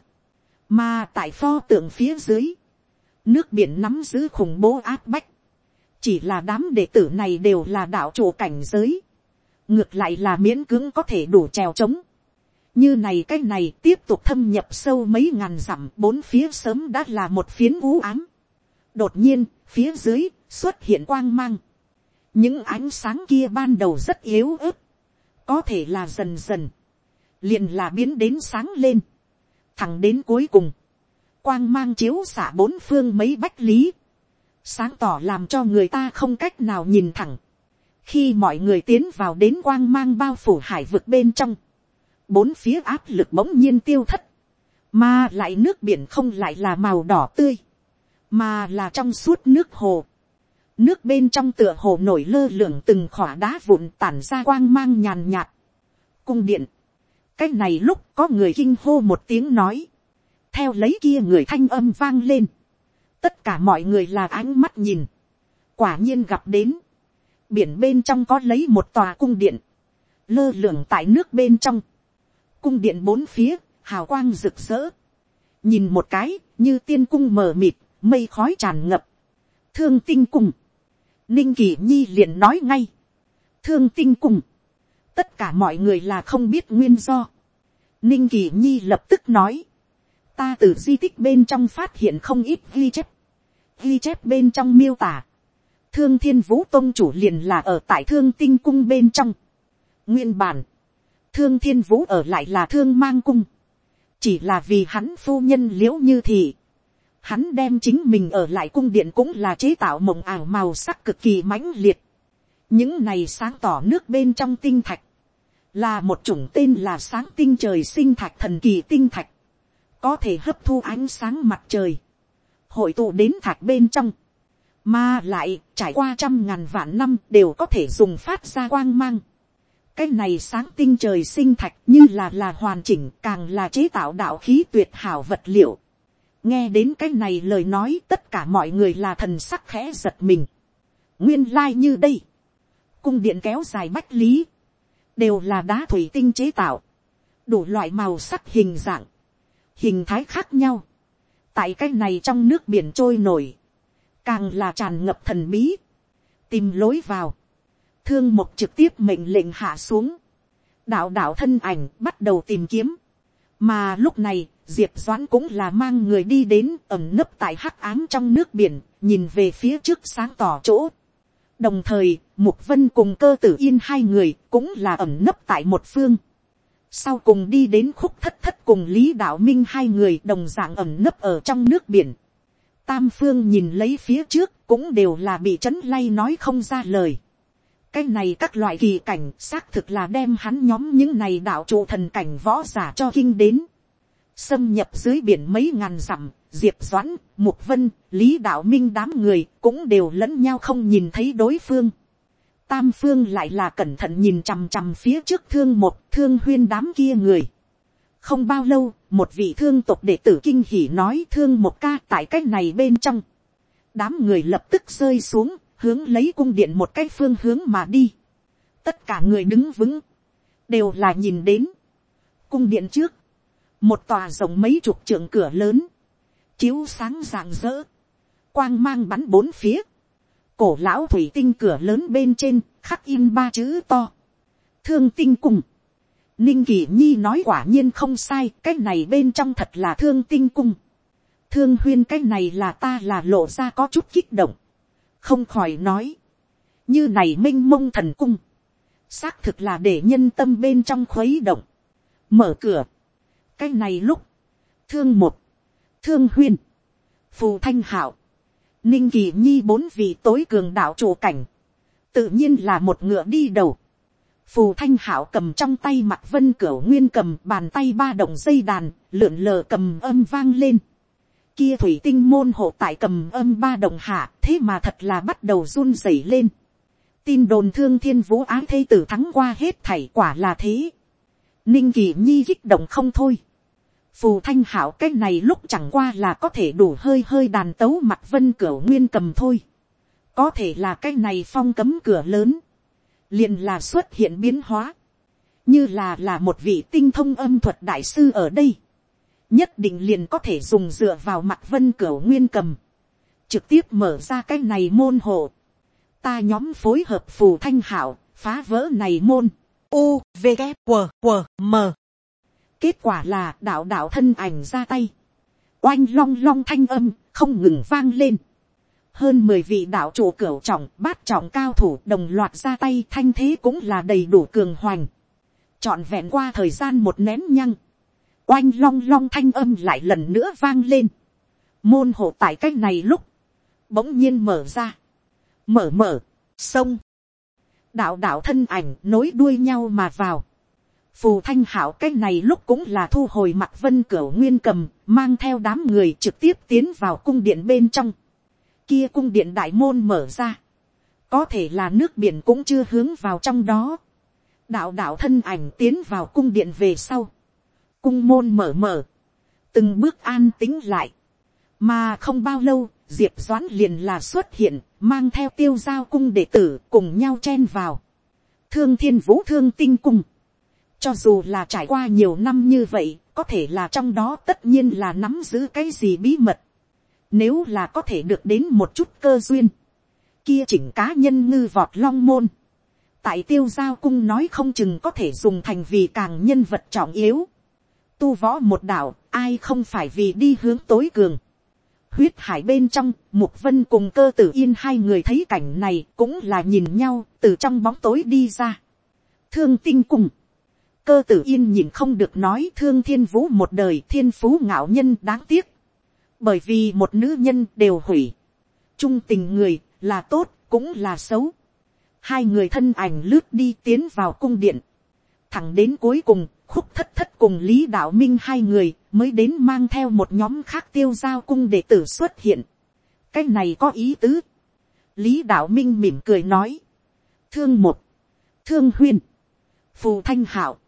Mà tại pho tượng phía dưới. Nước biển nắm giữ khủng bố áp bách chỉ là đám đệ tử này đều là đạo chủ cảnh giới, ngược lại là miễn cưỡng có thể đủ trèo trống. như này cái này tiếp tục thâm nhập sâu mấy ngàn dặm bốn phía sớm đã là một phiến u ám. đột nhiên phía dưới xuất hiện quang mang. những ánh sáng kia ban đầu rất yếu ớt, có thể là dần dần, liền là biến đến sáng lên, thẳng đến cuối cùng, quang mang chiếu xả bốn phương mấy bách lý, sáng tỏ làm cho người ta không cách nào nhìn thẳng. khi mọi người tiến vào đến quang mang bao phủ hải vực bên trong, bốn phía áp lực bỗng nhiên tiêu thất, mà lại nước biển không lại là màu đỏ tươi, mà là trong suốt nước hồ. nước bên trong tựa hồ nổi lơ lửng từng khỏa đá vụn tản ra quang mang nhàn nhạt. cung điện, cái này lúc có người kinh hô một tiếng nói, theo lấy kia người thanh âm vang lên, tất cả mọi người là ánh mắt nhìn, quả nhiên gặp đến, biển bên trong có lấy một tòa cung điện, lơ lửng tại nước bên trong, cung điện bốn phía, hào quang rực rỡ, nhìn một cái, như tiên cung mờ mịt, mây khói tràn ngập, thương tinh cung, ninh kỳ nhi liền nói ngay, thương tinh cung, tất cả mọi người là không biết nguyên do, ninh kỳ nhi lập tức nói, ta từ di tích bên trong phát hiện không ít ghi chép, ghi chép bên trong miêu tả, thương thiên vũ tôn chủ liền là ở tại thương tinh cung bên trong. nguyên bản, thương thiên vũ ở lại là thương mang cung, chỉ là vì hắn phu nhân l i ễ u như thị hắn đem chính mình ở lại cung điện cũng là chế tạo mộng ảo màu sắc cực kỳ mãnh liệt. những này sáng tỏ nước bên trong tinh thạch, là một chủng tên là sáng tinh trời sinh thạch thần kỳ tinh thạch, có thể hấp thu ánh sáng mặt trời, hội tụ đến thạch bên trong, mà lại trải qua trăm ngàn vạn năm đều có thể dùng phát ra quang mang. cái này sáng tinh trời sinh thạch như là là hoàn chỉnh càng là chế tạo đạo khí tuyệt hảo vật liệu nghe đến cái này lời nói tất cả mọi người là thần sắc khẽ giật mình. nguyên lai、like、như đây, cung điện kéo dài bách lý, đều là đá thủy tinh chế tạo, đủ loại màu sắc hình dạng, hình thái khác nhau, tại cái này trong nước biển trôi nổi, càng là tràn ngập thần bí, tìm lối vào, thương mục trực tiếp mệnh lệnh hạ xuống, đạo đạo thân ảnh bắt đầu tìm kiếm, mà lúc này diệp doãn cũng là mang người đi đến ẩm nấp tại hắc ám trong nước biển, nhìn về phía trước sáng tỏ chỗ. Đồng thời, mục vân cùng cơ tử yên hai người cũng là ẩm nấp tại một phương. Sau cùng đi đến khúc thất thất cùng lý đạo minh hai người đồng dạng ẩm nấp ở trong nước biển. Tam phương nhìn lấy phía trước cũng đều là bị chấn lay nói không ra lời. Cái này các loại kỳ cảnh xác thực là đem hắn nhóm những này đạo trụ thần cảnh võ giả cho kinh đến xâm nhập dưới biển mấy ngàn dặm, diệp doãn, mục vân, lý đạo minh đám người cũng đều lẫn nhau không nhìn thấy đối phương. tam phương lại là cẩn thận nhìn chằm chằm phía trước thương một thương huyên đám kia người. không bao lâu, một vị thương tộc đệ tử kinh hỉ nói thương một ca tại cái này bên trong. đám người lập tức rơi xuống, hướng lấy cung điện một cái phương hướng mà đi. tất cả người đứng vững, đều là nhìn đến. cung điện trước, một tòa rộng mấy chục trượng cửa lớn, chiếu sáng rạng rỡ, quang mang bắn bốn phía, cổ lão thủy tinh cửa lớn bên trên khắc in ba chữ to, thương tinh cung, ninh kỳ nhi nói quả nhiên không sai cái này bên trong thật là thương tinh cung, thương huyên cái này là ta là lộ ra có chút kích động, không khỏi nói, như này m i n h mông thần cung, xác thực là để nhân tâm bên trong khuấy động, mở cửa, cái này lúc, thương một, thương huyên, phù thanh hảo, ninh kỳ nhi bốn vị tối cường đạo chủ cảnh, tự nhiên là một ngựa đi đầu. phù thanh hảo cầm trong tay mặt vân cửa nguyên cầm bàn tay ba động dây đàn, lượn lờ cầm âm vang lên. kia thủy tinh môn hộ tại cầm âm ba động hạ, thế mà thật là bắt đầu run rẩy lên. tin đồn thương thiên vũ ái thây tử thắng qua hết thảy quả là thế ninh kỳ nhi kích động không thôi. phù thanh hảo cái này lúc chẳng qua là có thể đủ hơi hơi đàn tấu mặt vân cửa nguyên cầm thôi. có thể là cái này phong cấm cửa lớn. liền là xuất hiện biến hóa. như là là một vị tinh thông âm thuật đại sư ở đây. nhất định liền có thể dùng dựa vào mặt vân cửa nguyên cầm. trực tiếp mở ra cái này môn hộ. ta nhóm phối hợp phù thanh hảo, phá vỡ này môn u v g q q m. Kết quả là đạo đạo thân ảnh ra tay. Oanh long long thanh âm không ngừng vang lên. Hơn mười vị đạo chủ cửu trọng, bát trọng cao thủ đồng loạt ra tay, thanh thế cũng là đầy đủ cường hoành. Trọn vẹn qua thời gian một nén nhăng oanh long long thanh âm lại lần nữa vang lên. Môn hộ tại cái này lúc, bỗng nhiên mở ra. Mở mở, sông đạo đạo thân ảnh nối đuôi nhau mà vào. Phù thanh hảo cái này lúc cũng là thu hồi mặt vân cửa nguyên cầm, mang theo đám người trực tiếp tiến vào cung điện bên trong. Kia cung điện đại môn mở ra. Có thể là nước biển cũng chưa hướng vào trong đó. Đạo đạo thân ảnh tiến vào cung điện về sau. Cung môn mở mở. Từng bước an tính lại. Mà không bao lâu, diệp doãn liền là xuất hiện, mang theo tiêu giao cung đệ tử cùng nhau chen vào. thương thiên vũ thương tinh cung. cho dù là trải qua nhiều năm như vậy, có thể là trong đó tất nhiên là nắm giữ cái gì bí mật. nếu là có thể được đến một chút cơ duyên, kia chỉnh cá nhân ngư vọt long môn. tại tiêu giao cung nói không chừng có thể dùng thành vì càng nhân vật trọng yếu. tu võ một đạo, ai không phải vì đi hướng tối cường huyết hải bên trong, mục vân cùng cơ tử yên hai người thấy cảnh này cũng là nhìn nhau từ trong bóng tối đi ra. thương tinh cùng, cơ tử yên nhìn không được nói thương thiên vũ một đời thiên phú ngạo nhân đáng tiếc. bởi vì một nữ nhân đều hủy. trung tình người là tốt cũng là xấu. hai người thân ảnh lướt đi tiến vào cung điện. thẳng đến cuối cùng khúc thất thất cùng lý đạo minh hai người mới đến mang theo một nhóm khác tiêu giao cung đệ tử xuất hiện. cái này có ý tứ. lý đạo minh mỉm cười nói. thương một, thương huyên, phù thanh hảo,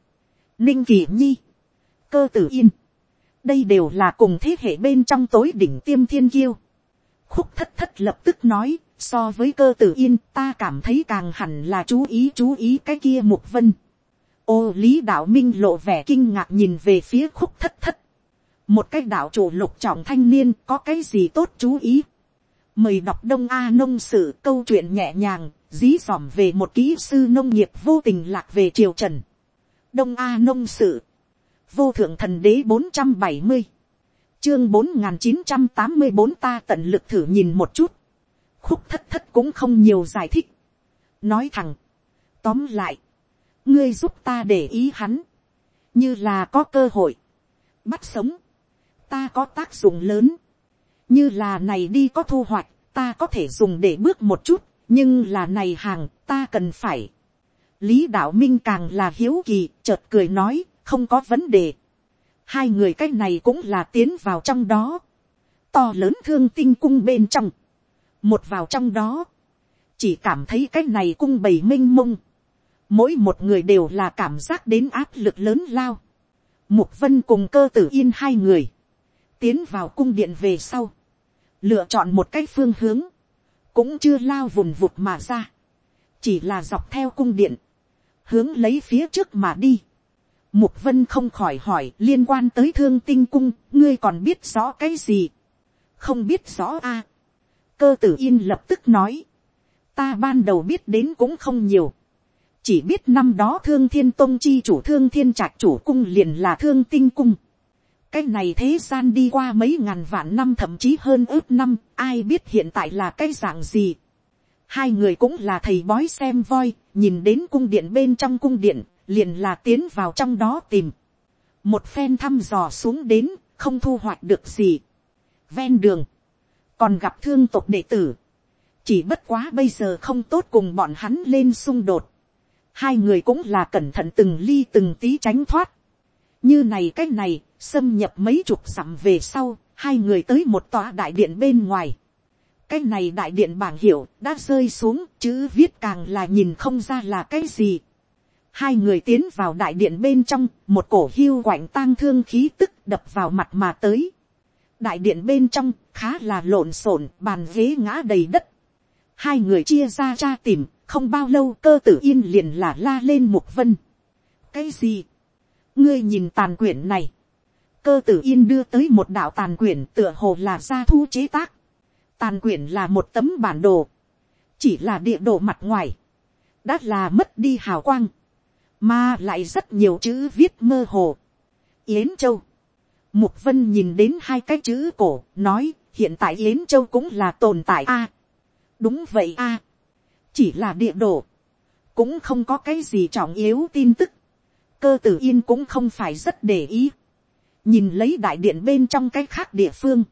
ninh kỳ nhi, cơ tử yên, đây đều là cùng thế hệ bên trong tối đỉnh tiêm thiên kiêu. khúc thất thất lập tức nói, so với cơ tử yên ta cảm thấy càng hẳn là chú ý chú ý cái kia mục vân ô lý đạo minh lộ vẻ kinh ngạc nhìn về phía khúc thất thất. một cái đạo chủ lục trọng thanh niên có cái gì tốt chú ý. mời đọc đông a nông sử câu chuyện nhẹ nhàng dí dỏm về một kỹ sư nông nghiệp vô tình lạc về triều trần. đông a nông sử vô thượng thần đế bốn trăm bảy mươi chương bốn nghìn chín trăm tám mươi bốn ta tận lực thử nhìn một chút khúc thất thất cũng không nhiều giải thích. nói thẳng, tóm lại, ngươi giúp ta để ý hắn, như là có cơ hội, bắt sống, ta có tác dụng lớn, như là này đi có thu hoạch, ta có thể dùng để bước một chút, nhưng là này hàng ta cần phải. lý đạo minh càng là hiếu kỳ, chợt cười nói, không có vấn đề. hai người cái này cũng là tiến vào trong đó, to lớn thương tinh cung bên trong, một vào trong đó, chỉ cảm thấy cái này cung bầy m i n h mông, mỗi một người đều là cảm giác đến áp lực lớn lao. Mục vân cùng cơ tử yên hai người, tiến vào cung điện về sau, lựa chọn một cái phương hướng, cũng chưa lao vùng vụt mà ra, chỉ là dọc theo cung điện, hướng lấy phía trước mà đi. Mục vân không khỏi hỏi liên quan tới thương tinh cung, ngươi còn biết rõ cái gì? không biết rõ a cơ tử yên lập tức nói, ta ban đầu biết đến cũng không nhiều, chỉ biết năm đó thương thiên tôn chi chủ thương thiên trạch chủ cung liền là thương tinh cung. cái này thế gian đi qua mấy ngàn vạn năm thậm chí hơn ước năm, ai biết hiện tại là cái dạng gì. hai người cũng là thầy bói xem voi, nhìn đến cung điện bên trong cung điện, liền là tiến vào trong đó tìm. một phen thăm dò xuống đến, không thu hoạch được gì. ven đường, còn gặp thương tộc đệ tử, chỉ bất quá bây giờ không tốt cùng bọn hắn lên xung đột, hai người cũng là cẩn thận từng ly từng tí tránh thoát, như này c á c h này xâm nhập mấy chục dặm về sau, hai người tới một tòa đại điện bên ngoài, cái này đại điện bảng hiệu đã rơi xuống chữ viết càng là nhìn không ra là cái gì. hai người tiến vào đại điện bên trong một cổ hiu quạnh tang thương khí tức đập vào mặt mà tới. Đại điện bên trong khá là lộn xộn bàn ghế ngã đầy đất. Hai người chia ra tra tìm không bao lâu cơ tử yên liền là la lên mục vân. Cái gì? Ngươi nhìn tàn quyển này. Cơ tử yên đưa tới một đạo tàn quyển tựa hồ là gia thu chế tác. Tàn quyển là một tấm bản đồ. Chỉ là địa đồ mặt ngoài. Đã là mất đi hào quang. Mà lại rất nhiều chữ viết mơ hồ. Yến châu. Mục Vân nhìn đến hai cái chữ cổ, nói, hiện tại Yến Châu cũng là tồn tại a. Đúng vậy a. Chỉ là địa đồ. Cũng không có cái gì trọng yếu tin tức. Cơ tử yên cũng không phải rất để ý. Nhìn lấy đại điện bên trong cái khác địa phương.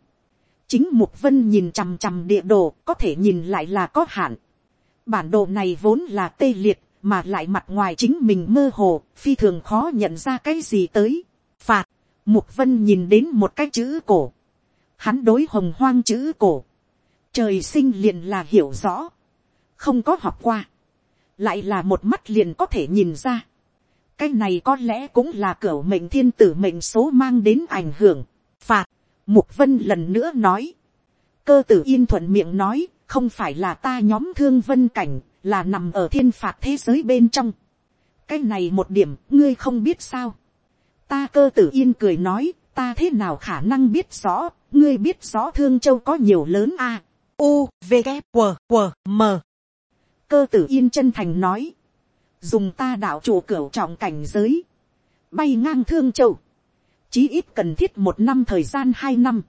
Chính Mục Vân nhìn chằm chằm địa đồ, có thể nhìn lại là có hạn. Bản đồ này vốn là tê liệt, mà lại mặt ngoài chính mình mơ hồ, phi thường khó nhận ra cái gì tới. Phạt Mục vân nhìn đến một cái chữ cổ. Hắn đối hồng hoang chữ cổ. Trời sinh liền là hiểu rõ. Không có học qua. Lại là một mắt liền có thể nhìn ra. Cái này có lẽ cũng là cửa mệnh thiên tử mệnh số mang đến ảnh hưởng. Phạt. Mục vân lần nữa nói. Cơ tử yên thuận miệng nói. Không phải là ta nhóm thương vân cảnh. Là nằm ở thiên phạt thế giới bên trong. Cái này một điểm ngươi không biết sao ta cơ tử yên cười nói, ta thế nào khả năng biết rõ, ngươi biết rõ thương châu có nhiều lớn a. u, v, g, q, q, m cơ tử yên chân thành nói, dùng ta đạo chủ cửu trọng cảnh giới, bay ngang thương châu, chí ít cần thiết một năm thời gian hai năm,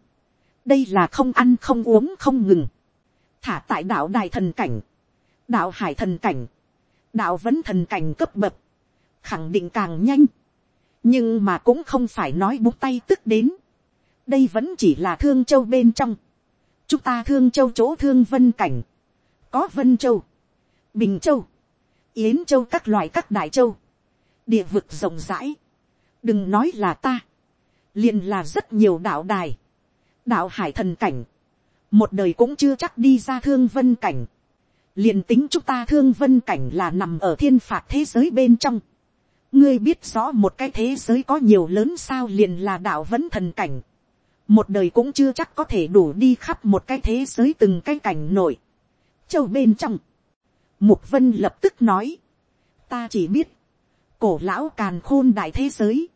đây là không ăn không uống không ngừng, thả tại đạo đài thần cảnh, đạo hải thần cảnh, đạo vẫn thần cảnh cấp bậc, khẳng định càng nhanh, nhưng mà cũng không phải nói bút tay tức đến. đây vẫn chỉ là thương châu bên trong. chúng ta thương châu chỗ thương vân cảnh. có vân châu, bình châu, yến châu các loại các đại châu. địa vực rộng rãi. đừng nói là ta. liền là rất nhiều đạo đài. đạo hải thần cảnh. một đời cũng chưa chắc đi ra thương vân cảnh. liền tính chúng ta thương vân cảnh là nằm ở thiên phạt thế giới bên trong ngươi biết rõ một cái thế giới có nhiều lớn sao liền là đạo vẫn thần cảnh. một đời cũng chưa chắc có thể đủ đi khắp một cái thế giới từng cái cảnh nổi. châu bên trong, mục vân lập tức nói, ta chỉ biết, cổ lão càn khôn đại thế giới,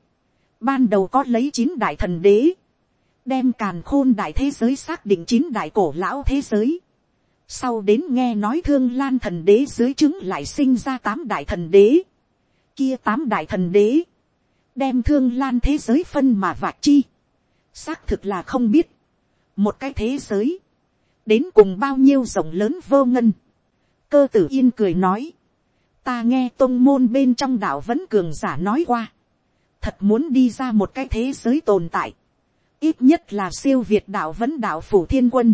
ban đầu có lấy chín đại thần đế, đem càn khôn đại thế giới xác định chín đại cổ lão thế giới. Sau đến nghe nói thương lan thần đế dưới chứng lại sinh ra tám đại thần đế. Kia tám đại thần đế. Đem thương lan thế giới phân mà vạch chi. Xác thực là không biết. Một cái thế giới. Đến cùng bao nhiêu rộng lớn vô ngân. Cơ tử yên cười nói. Ta nghe tôn môn bên trong đạo vẫn cường giả nói qua. Thật muốn đi ra một cái thế giới tồn tại ít nhất là siêu việt đạo vẫn đạo phủ thiên quân.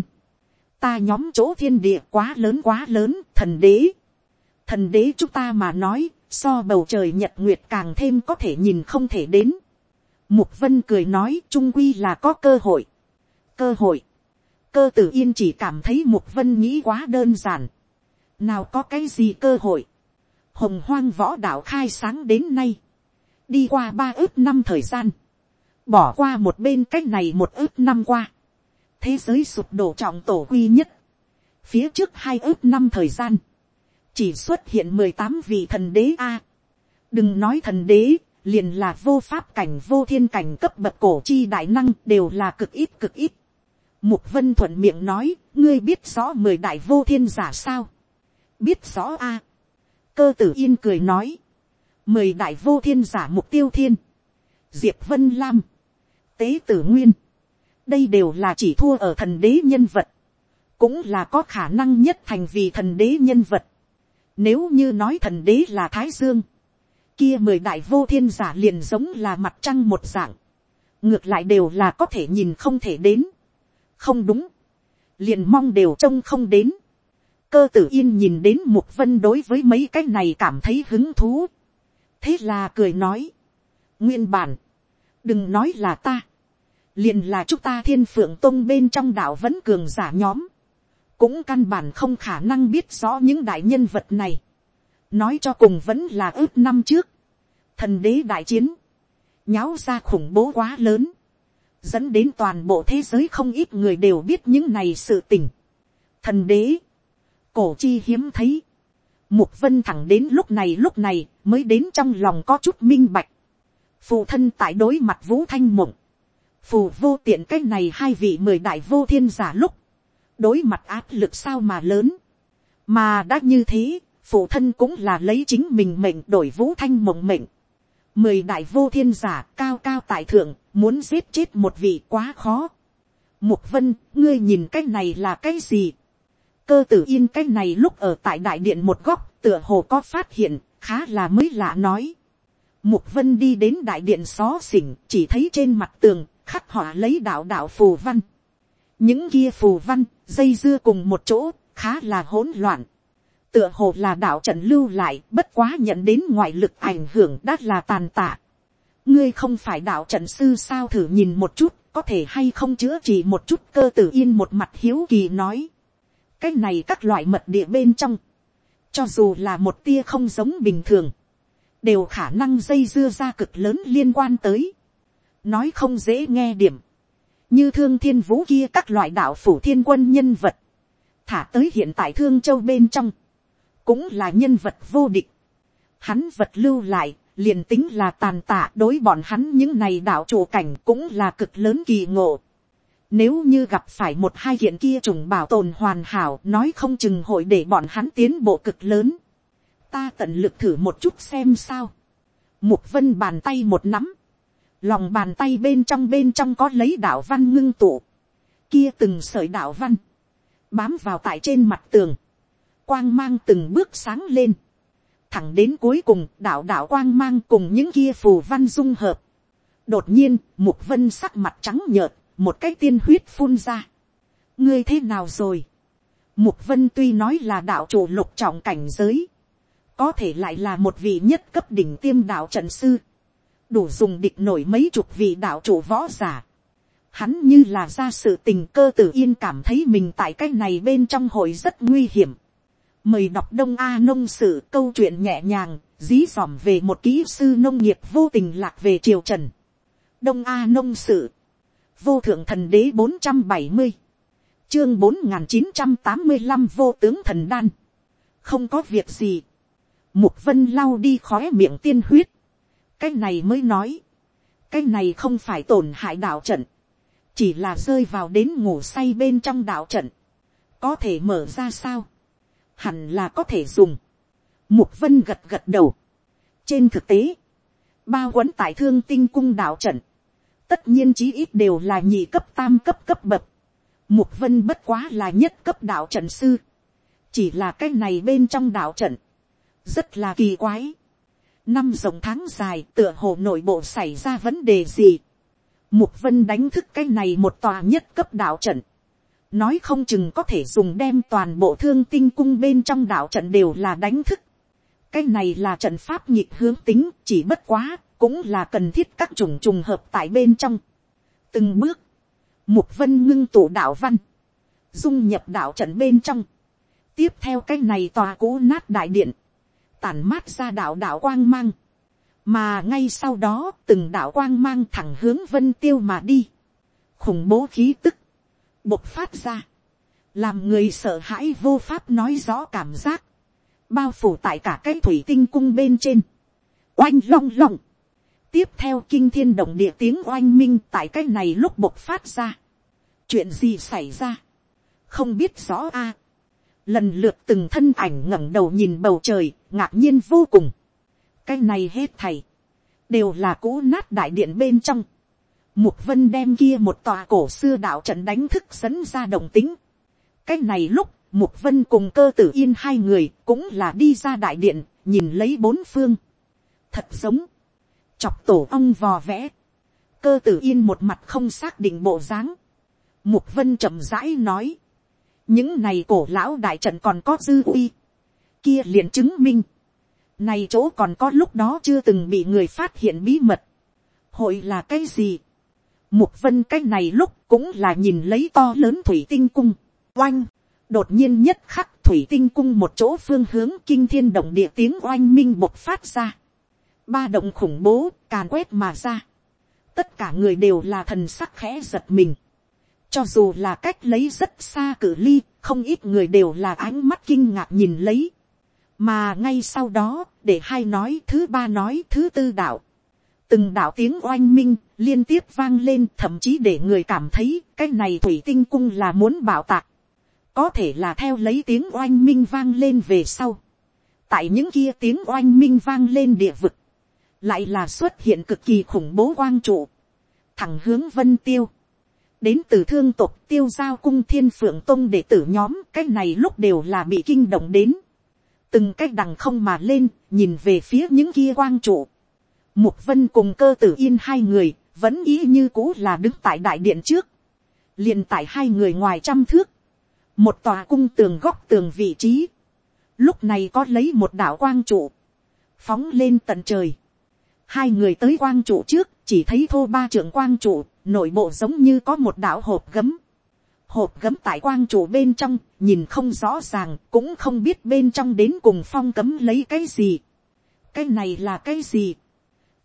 ta nhóm chỗ thiên địa quá lớn quá lớn, thần đế. thần đế chúng ta mà nói, so bầu trời nhật nguyệt càng thêm có thể nhìn không thể đến. mục vân cười nói trung quy là có cơ hội. cơ hội. cơ tử yên chỉ cảm thấy mục vân nghĩ quá đơn giản nào có cái gì cơ hội. hồng hoang võ đạo khai sáng đến nay. đi qua ba ước năm thời gian bỏ qua một bên cách này một ước năm qua, thế giới sụp đổ trọng tổ quy nhất, phía trước hai ước năm thời gian, chỉ xuất hiện mười tám vị thần đế a. đừng nói thần đế, liền là vô pháp cảnh vô thiên cảnh cấp bậc cổ chi đại năng đều là cực ít cực ít. Mục vân thuận miệng nói, ngươi biết rõ mười đại vô thiên giả sao? Biết rõ a. cơ tử yên cười nói, mời đại vô thiên giả mục tiêu thiên, diệp vân lam, tế tử nguyên, đây đều là chỉ thua ở thần đế nhân vật, cũng là có khả năng nhất thành vì thần đế nhân vật. Nếu như nói thần đế là thái dương, kia mười đại vô thiên giả liền giống là mặt trăng một dạng, ngược lại đều là có thể nhìn không thể đến, không đúng, liền mong đều trông không đến cơ tử yên nhìn đến mục vân đối với mấy cái này cảm thấy hứng thú. thế là cười nói, nguyên bản, đừng nói là ta, liền là chúng ta thiên phượng tông bên trong đạo vẫn cường giả nhóm, cũng căn bản không khả năng biết rõ những đại nhân vật này, nói cho cùng vẫn là ước năm trước, thần đế đại chiến, nháo ra khủng bố quá lớn, dẫn đến toàn bộ thế giới không ít người đều biết những này sự tình. Thần đế, cổ chi hiếm thấy, mục vân thẳng đến lúc này lúc này mới đến trong lòng có chút minh bạch. Phụ thân tại đối mặt vũ thanh mộng, phù vô tiện cách này hai vị mười đại vô thiên giả lúc, đối mặt áp lực sao mà lớn, mà đã như thế, phụ thân cũng là lấy chính mình mệnh đổi vũ thanh mộng mệnh, mười đại vô thiên giả cao cao tại thượng, muốn giết chết một vị quá khó. Mục vân, ngươi nhìn cái này là cái gì? Cơ tử yên cái này lúc ở tại đại điện một góc, tựa hồ có phát hiện, khá là mới lạ nói. Mục vân đi đến đại điện xó xỉnh, chỉ thấy trên mặt tường, khắc họa lấy đạo đạo phù văn. Những kia phù văn, dây dưa cùng một chỗ, khá là hỗn loạn. Tựa hồ là đạo trận lưu lại, bất quá nhận đến ngoại lực ảnh hưởng đắt là tàn tạ. Ngươi không phải đạo trận sư sao thử nhìn một chút, có thể hay không chữa trị một chút cơ tử yên một mặt hiếu kỳ nói. Cái này các loại mật địa bên trong. Cho dù là một tia không giống bình thường đều khả năng dây dưa ra cực lớn liên quan tới. Nói không dễ nghe điểm. Như thương thiên vũ kia các loại đạo phủ thiên quân nhân vật. Thả tới hiện tại thương châu bên trong. Cũng là nhân vật vô địch. Hắn vật lưu lại, liền tính là tàn tạ đối bọn hắn những này đạo chủ cảnh cũng là cực lớn kỳ ngộ. Nếu như gặp phải một hai hiện kia trùng bảo tồn hoàn hảo nói không chừng hội để bọn hắn tiến bộ cực lớn ta tận lực thử một chút xem sao. Mục vân bàn tay một nắm. Lòng bàn tay bên trong bên trong có lấy đạo văn ngưng tụ. Kia từng sợi đạo văn. Bám vào tại trên mặt tường. Quang mang từng bước sáng lên. Thẳng đến cuối cùng đạo đạo quang mang cùng những kia phù văn dung hợp. Đột nhiên, mục vân sắc mặt trắng nhợt, một cái tiên huyết phun ra. Ngươi thế nào rồi? Mục vân tuy nói là đạo chủ lục trọng cảnh giới có thể lại là một vị nhất cấp đỉnh tiêm đạo trận sư, đủ dùng địch nổi mấy chục vị đạo chủ võ giả. Hắn như là ra sự tình cơ tử yên cảm thấy mình tại cái này bên trong hội rất nguy hiểm. mời đọc đông a nông sự câu chuyện nhẹ nhàng dí dỏm về một kỹ sư nông nghiệp vô tình lạc về triều trần đông a nông sự vô thượng thần đế bốn trăm bảy mươi. Chương bốn n g h n chín trăm tám mươi năm vô tướng thần đan. Không có việc gì. Mục vân lau đi khói miệng tiên huyết. Cái này mới nói. Cái này không phải tổn hại đạo trận. Chỉ là rơi vào đến ngủ say bên trong đạo trận. Có thể mở ra sao? Hẳn là có thể dùng. Mục vân gật gật đầu. Trên thực tế, bao quấn tại thương tinh cung đạo trận tất nhiên chí ít đều là nhị cấp tam cấp cấp bậc. Mục vân bất quá là nhất cấp đạo trận sư. Chỉ là cái này bên trong đạo trận. Rất là kỳ quái. Năm rồng tháng dài tựa hồ nội bộ xảy ra vấn đề gì. Mục vân đánh thức cái này một tòa nhất cấp đạo trận. Nói không chừng có thể dùng đem toàn bộ thương tinh cung bên trong đạo trận đều là đánh thức. Cái này là trận pháp nhịp hướng tính chỉ bất quá cũng là cần thiết các chủng trùng hợp tại bên trong. từng bước, mục vân ngưng tụ đạo văn, dung nhập đạo trận bên trong. tiếp theo cái này tòa cũ nát đại điện, tản mát ra đạo đạo quang mang, mà ngay sau đó từng đạo quang mang thẳng hướng vân tiêu mà đi, khủng bố khí tức, bộc phát ra, làm người sợ hãi vô pháp nói rõ cảm giác, bao phủ tại cả cái thủy tinh cung bên trên, oanh long long, tiếp theo kinh thiên động địa tiếng oanh minh tại cái này lúc bộc phát ra. chuyện gì xảy ra, không biết rõ a. lần lượt từng thân ảnh ngẩng đầu nhìn bầu trời, ngạc nhiên vô cùng. cái này hết thầy, đều là cũ nát đại điện bên trong. Mục vân đem kia một tòa cổ xưa đạo trận đánh thức dẫn ra động tính. cái này lúc, mục vân cùng cơ tử yên hai người cũng là đi ra đại điện, nhìn lấy bốn phương. thật giống, chọc tổ ong vò vẽ, cơ tử yên một mặt không xác định bộ dáng, mục vân chậm rãi nói, những này cổ lão đại trận còn có dư uy, kia liền chứng minh, này chỗ còn có lúc đó chưa từng bị người phát hiện bí mật, hội là cái gì, mục vân cái này lúc cũng là nhìn lấy to lớn thủy tinh cung, oanh, đột nhiên nhất khắc thủy tinh cung một chỗ phương hướng kinh thiên động địa tiếng oanh minh bộc phát ra ba động khủng bố càn quét mà ra. tất cả người đều là thần sắc khẽ giật mình. cho dù là cách lấy rất xa cử ly, không ít người đều là ánh mắt kinh ngạc nhìn lấy. mà ngay sau đó, để hai nói thứ ba nói thứ tư đạo. từng đạo tiếng oanh minh liên tiếp vang lên thậm chí để người cảm thấy cái này thủy tinh cung là muốn bảo tạc. có thể là theo lấy tiếng oanh minh vang lên về sau. tại những kia tiếng oanh minh vang lên địa vực lại là xuất hiện cực kỳ khủng bố quang trụ, thẳng hướng vân tiêu, đến từ thương tộc tiêu giao cung thiên phượng tông đệ tử nhóm cái này lúc đều là bị kinh động đến, từng cái đằng không mà lên nhìn về phía những kia quang trụ, mục vân cùng cơ tử yên hai người vẫn ý như cũ là đứng tại đại điện trước, liền tại hai người ngoài trăm thước, một tòa cung tường góc tường vị trí, lúc này có lấy một đạo quang trụ, phóng lên tận trời, hai người tới quang trụ trước, chỉ thấy thô ba trưởng quang trụ, nội bộ giống như có một đảo hộp gấm. Hộp gấm tại quang trụ bên trong, nhìn không rõ ràng, cũng không biết bên trong đến cùng phong cấm lấy cái gì. cái này là cái gì.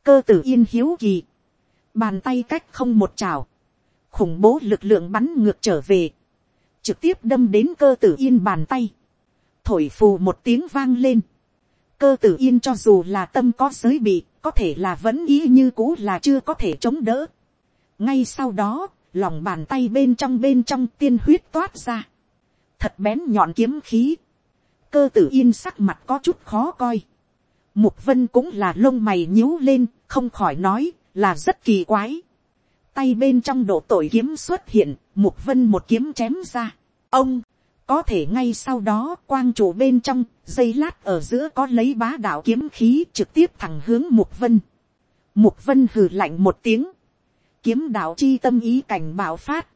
cơ tử yên hiếu kỳ. bàn tay cách không một trào. khủng bố lực lượng bắn ngược trở về. trực tiếp đâm đến cơ tử yên bàn tay. thổi phù một tiếng vang lên cơ tử yên cho dù là tâm có giới bị, có thể là vẫn ý như cũ là chưa có thể chống đỡ. ngay sau đó, lòng bàn tay bên trong bên trong tiên huyết toát ra. thật bén nhọn kiếm khí. cơ tử yên sắc mặt có chút khó coi. mục vân cũng là lông mày nhíu lên, không khỏi nói, là rất kỳ quái. tay bên trong độ tội kiếm xuất hiện, mục vân một kiếm chém ra. ông, có thể ngay sau đó, quang trụ bên trong, dây lát ở giữa có lấy bá đạo kiếm khí trực tiếp thẳng hướng mục vân. Mục vân hừ lạnh một tiếng. Kiếm đạo chi tâm ý cảnh bạo phát.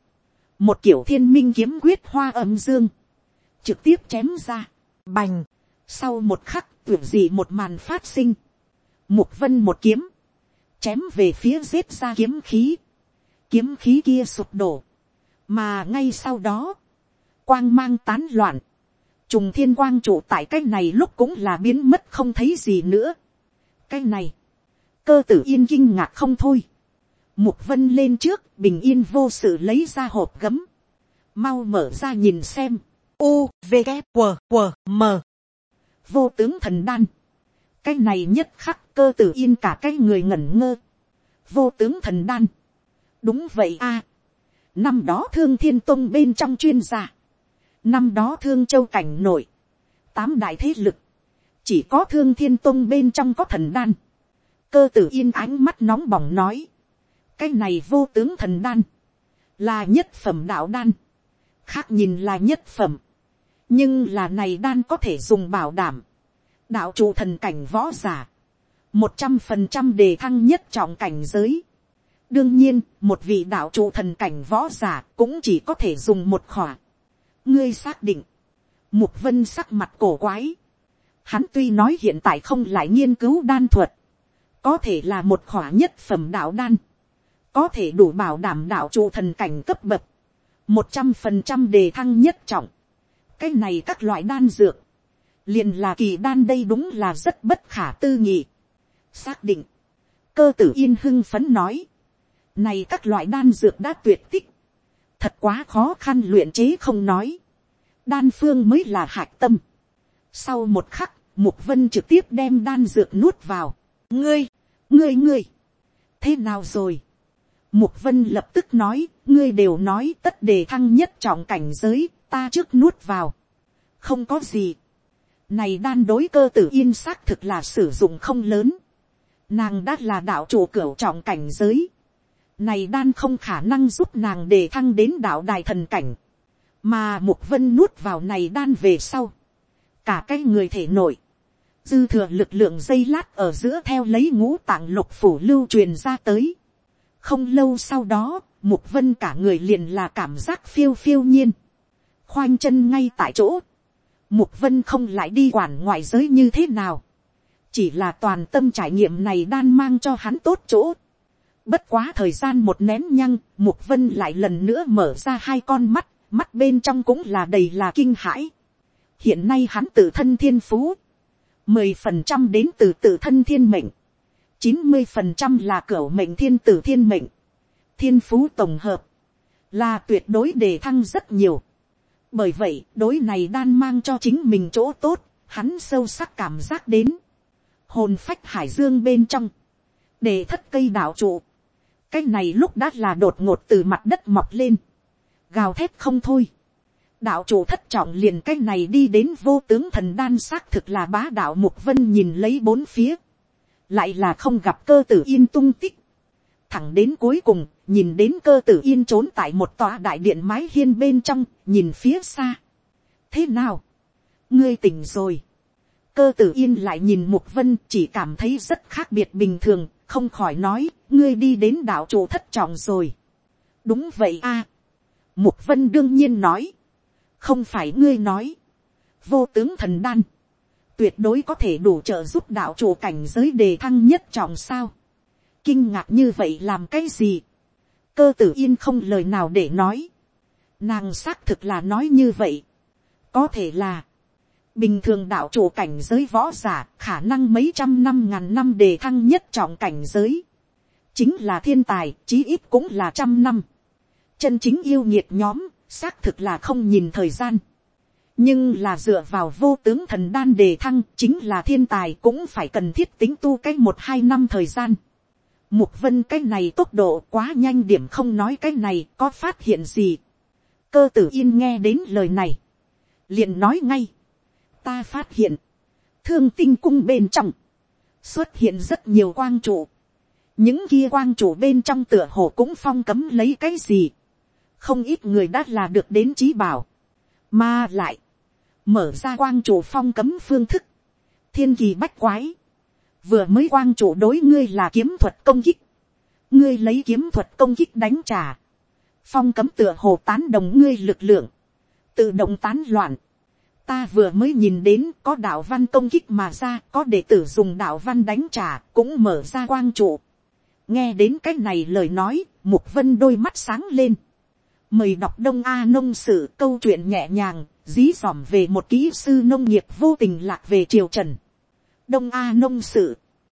Một kiểu thiên minh kiếm quyết hoa âm dương. Trực tiếp chém ra. Bành. Sau một khắc tuyển gì một màn phát sinh. Mục vân một kiếm. Chém về phía giết ra kiếm khí. Kiếm khí kia sụp đổ. Mà ngay sau đó quang mang tán loạn, trùng thiên quang trụ tại cái này lúc cũng là biến mất không thấy gì nữa. cái này, cơ tử yên kinh ngạc không thôi. mục vân lên trước, bình yên vô sự lấy ra hộp gấm. mau mở ra nhìn xem. u v g q q m vô tướng thần đan. cái này nhất khắc cơ tử yên cả cái người ngẩn ngơ. vô tướng thần đan. đúng vậy a. năm đó thương thiên tông bên trong chuyên gia năm đó thương châu cảnh nội. tám đại thế lực. chỉ có thương thiên tông bên trong có thần đan. cơ tử yên ánh mắt nóng bỏng nói. cái này vô tướng thần đan. là nhất phẩm đạo đan. khác nhìn là nhất phẩm nhưng là này đan có thể dùng bảo đảm, đạo chủ thần cảnh võ giả, một trăm phần trăm đề thăng nhất trọng cảnh giới. đương nhiên, một vị đạo chủ thần cảnh võ giả cũng chỉ có thể dùng một khỏa ngươi xác định, mục vân sắc mặt cổ quái. hắn tuy nói hiện tại không lại nghiên cứu đan thuật, có thể là một khỏa nhất phẩm đạo đan, có thể đủ bảo đảm đạo trụ thần cảnh cấp bậc, một trăm phần trăm đề thăng nhất trọng. Cái này các loại đan dược, liền là kỳ đan đây đúng là rất bất khả tư nghị. xác định, cơ tử yên hưng phấn nói, này các loại đan dược đã tuyệt tích, thật quá khó khăn luyện chế không nói, đan phương mới là hạc tâm. sau một khắc, mục vân trực tiếp đem đan dược nuốt vào, ngươi, ngươi ngươi, thế nào rồi, Mục vân lập tức nói, ngươi đều nói tất đề thăng nhất trọng cảnh giới, ta trước nuốt vào. không có gì. này đan đối cơ tử yên xác thực là sử dụng không lớn. nàng đã là đạo chủ cửu trọng cảnh giới này đan không khả năng giúp nàng đề thăng đến đạo đài thần cảnh. mà mục vân nuốt vào này đan về sau. cả cái người thể nổi dư thừa lực lượng dây lát ở giữa theo lấy ngũ tạng lục phủ lưu truyền ra tới. không lâu sau đó, mục vân cả người liền là cảm giác phiêu phiêu nhiên khoanh chân ngay tại chỗ, mục vân không lại đi quản ngoại giới như thế nào, chỉ là toàn tâm trải nghiệm này đan mang cho hắn tốt chỗ. Bất quá thời gian một nén nhăng, mục vân lại lần nữa mở ra hai con mắt, mắt bên trong cũng là đầy là kinh hãi. hiện nay hắn tự thân thiên phú, mười phần trăm đến từ tự thân thiên mệnh, chín mươi phần trăm là cửa mệnh thiên tử thiên mệnh, thiên phú tổng hợp, là tuyệt đối đề thăng rất nhiều bởi vậy đối này đan mang cho chính mình chỗ tốt, hắn sâu sắc cảm giác đến. hồn phách hải dương bên trong, để thất cây đạo trụ, cái này lúc đã là đột ngột từ mặt đất mọc lên, gào thét không thôi. đạo chủ thất trọng liền cái này đi đến vô tướng thần đan xác thực là bá đạo mục vân nhìn lấy bốn phía, lại là không gặp cơ tử yên tung tích, thẳng đến cuối cùng, nhìn đến cơ tử yên trốn tại một tòa đại điện mái hiên bên trong, nhìn phía xa. thế nào, ngươi tỉnh rồi. cơ tử yên lại nhìn mục vân chỉ cảm thấy rất khác biệt bình thường, không khỏi nói, ngươi đi đến đạo chủ thất trọng rồi. đúng vậy a. mục vân đương nhiên nói, không phải ngươi nói, vô tướng thần đan, tuyệt đối có thể đủ trợ giúp đạo chủ cảnh giới đề thăng nhất trọng sao kinh ngạc như vậy làm cái gì. cơ tử yên không lời nào để nói. nàng xác thực là nói như vậy. có thể là, bình thường đạo chủ cảnh giới võ giả khả năng mấy trăm năm ngàn năm đề thăng nhất trọng cảnh giới chính là thiên tài, chí ít cũng là trăm năm. chân chính yêu nhiệt nhóm, xác thực là không nhìn thời gian. nhưng là dựa vào vô tướng thần đan đề thăng chính là thiên tài cũng phải cần thiết tính tu cách một hai năm thời gian. Mục vân cái này tốc độ quá nhanh điểm không nói cái này có phát hiện gì. Cơ tử yên nghe đến lời này. liền nói ngay. Ta phát hiện. Thương tinh cung bên trong. Xuất hiện rất nhiều quang trụ. Những kia quang chủ bên trong tựa hồ cũng phong cấm lấy cái gì. Không ít người đã là được đến trí bảo. Mà lại. Mở ra quang chủ phong cấm phương thức. Thiên kỳ bách quái vừa mới quang chủ đối ngươi là kiếm thuật công kích, ngươi lấy kiếm thuật công kích đánh trả, phong cấm tựa hồ tán đồng ngươi lực lượng, tự động tán loạn, ta vừa mới nhìn đến có đạo văn công kích mà ra có đệ tử dùng đạo văn đánh trả cũng mở ra quang trụ nghe đến cái này lời nói mục vân đôi mắt sáng lên. Mời đọc đông a nông sử câu chuyện nhẹ nhàng dí dỏm về một kỹ sư nông nghiệp vô tình lạc về triều trần, đông a nông sự,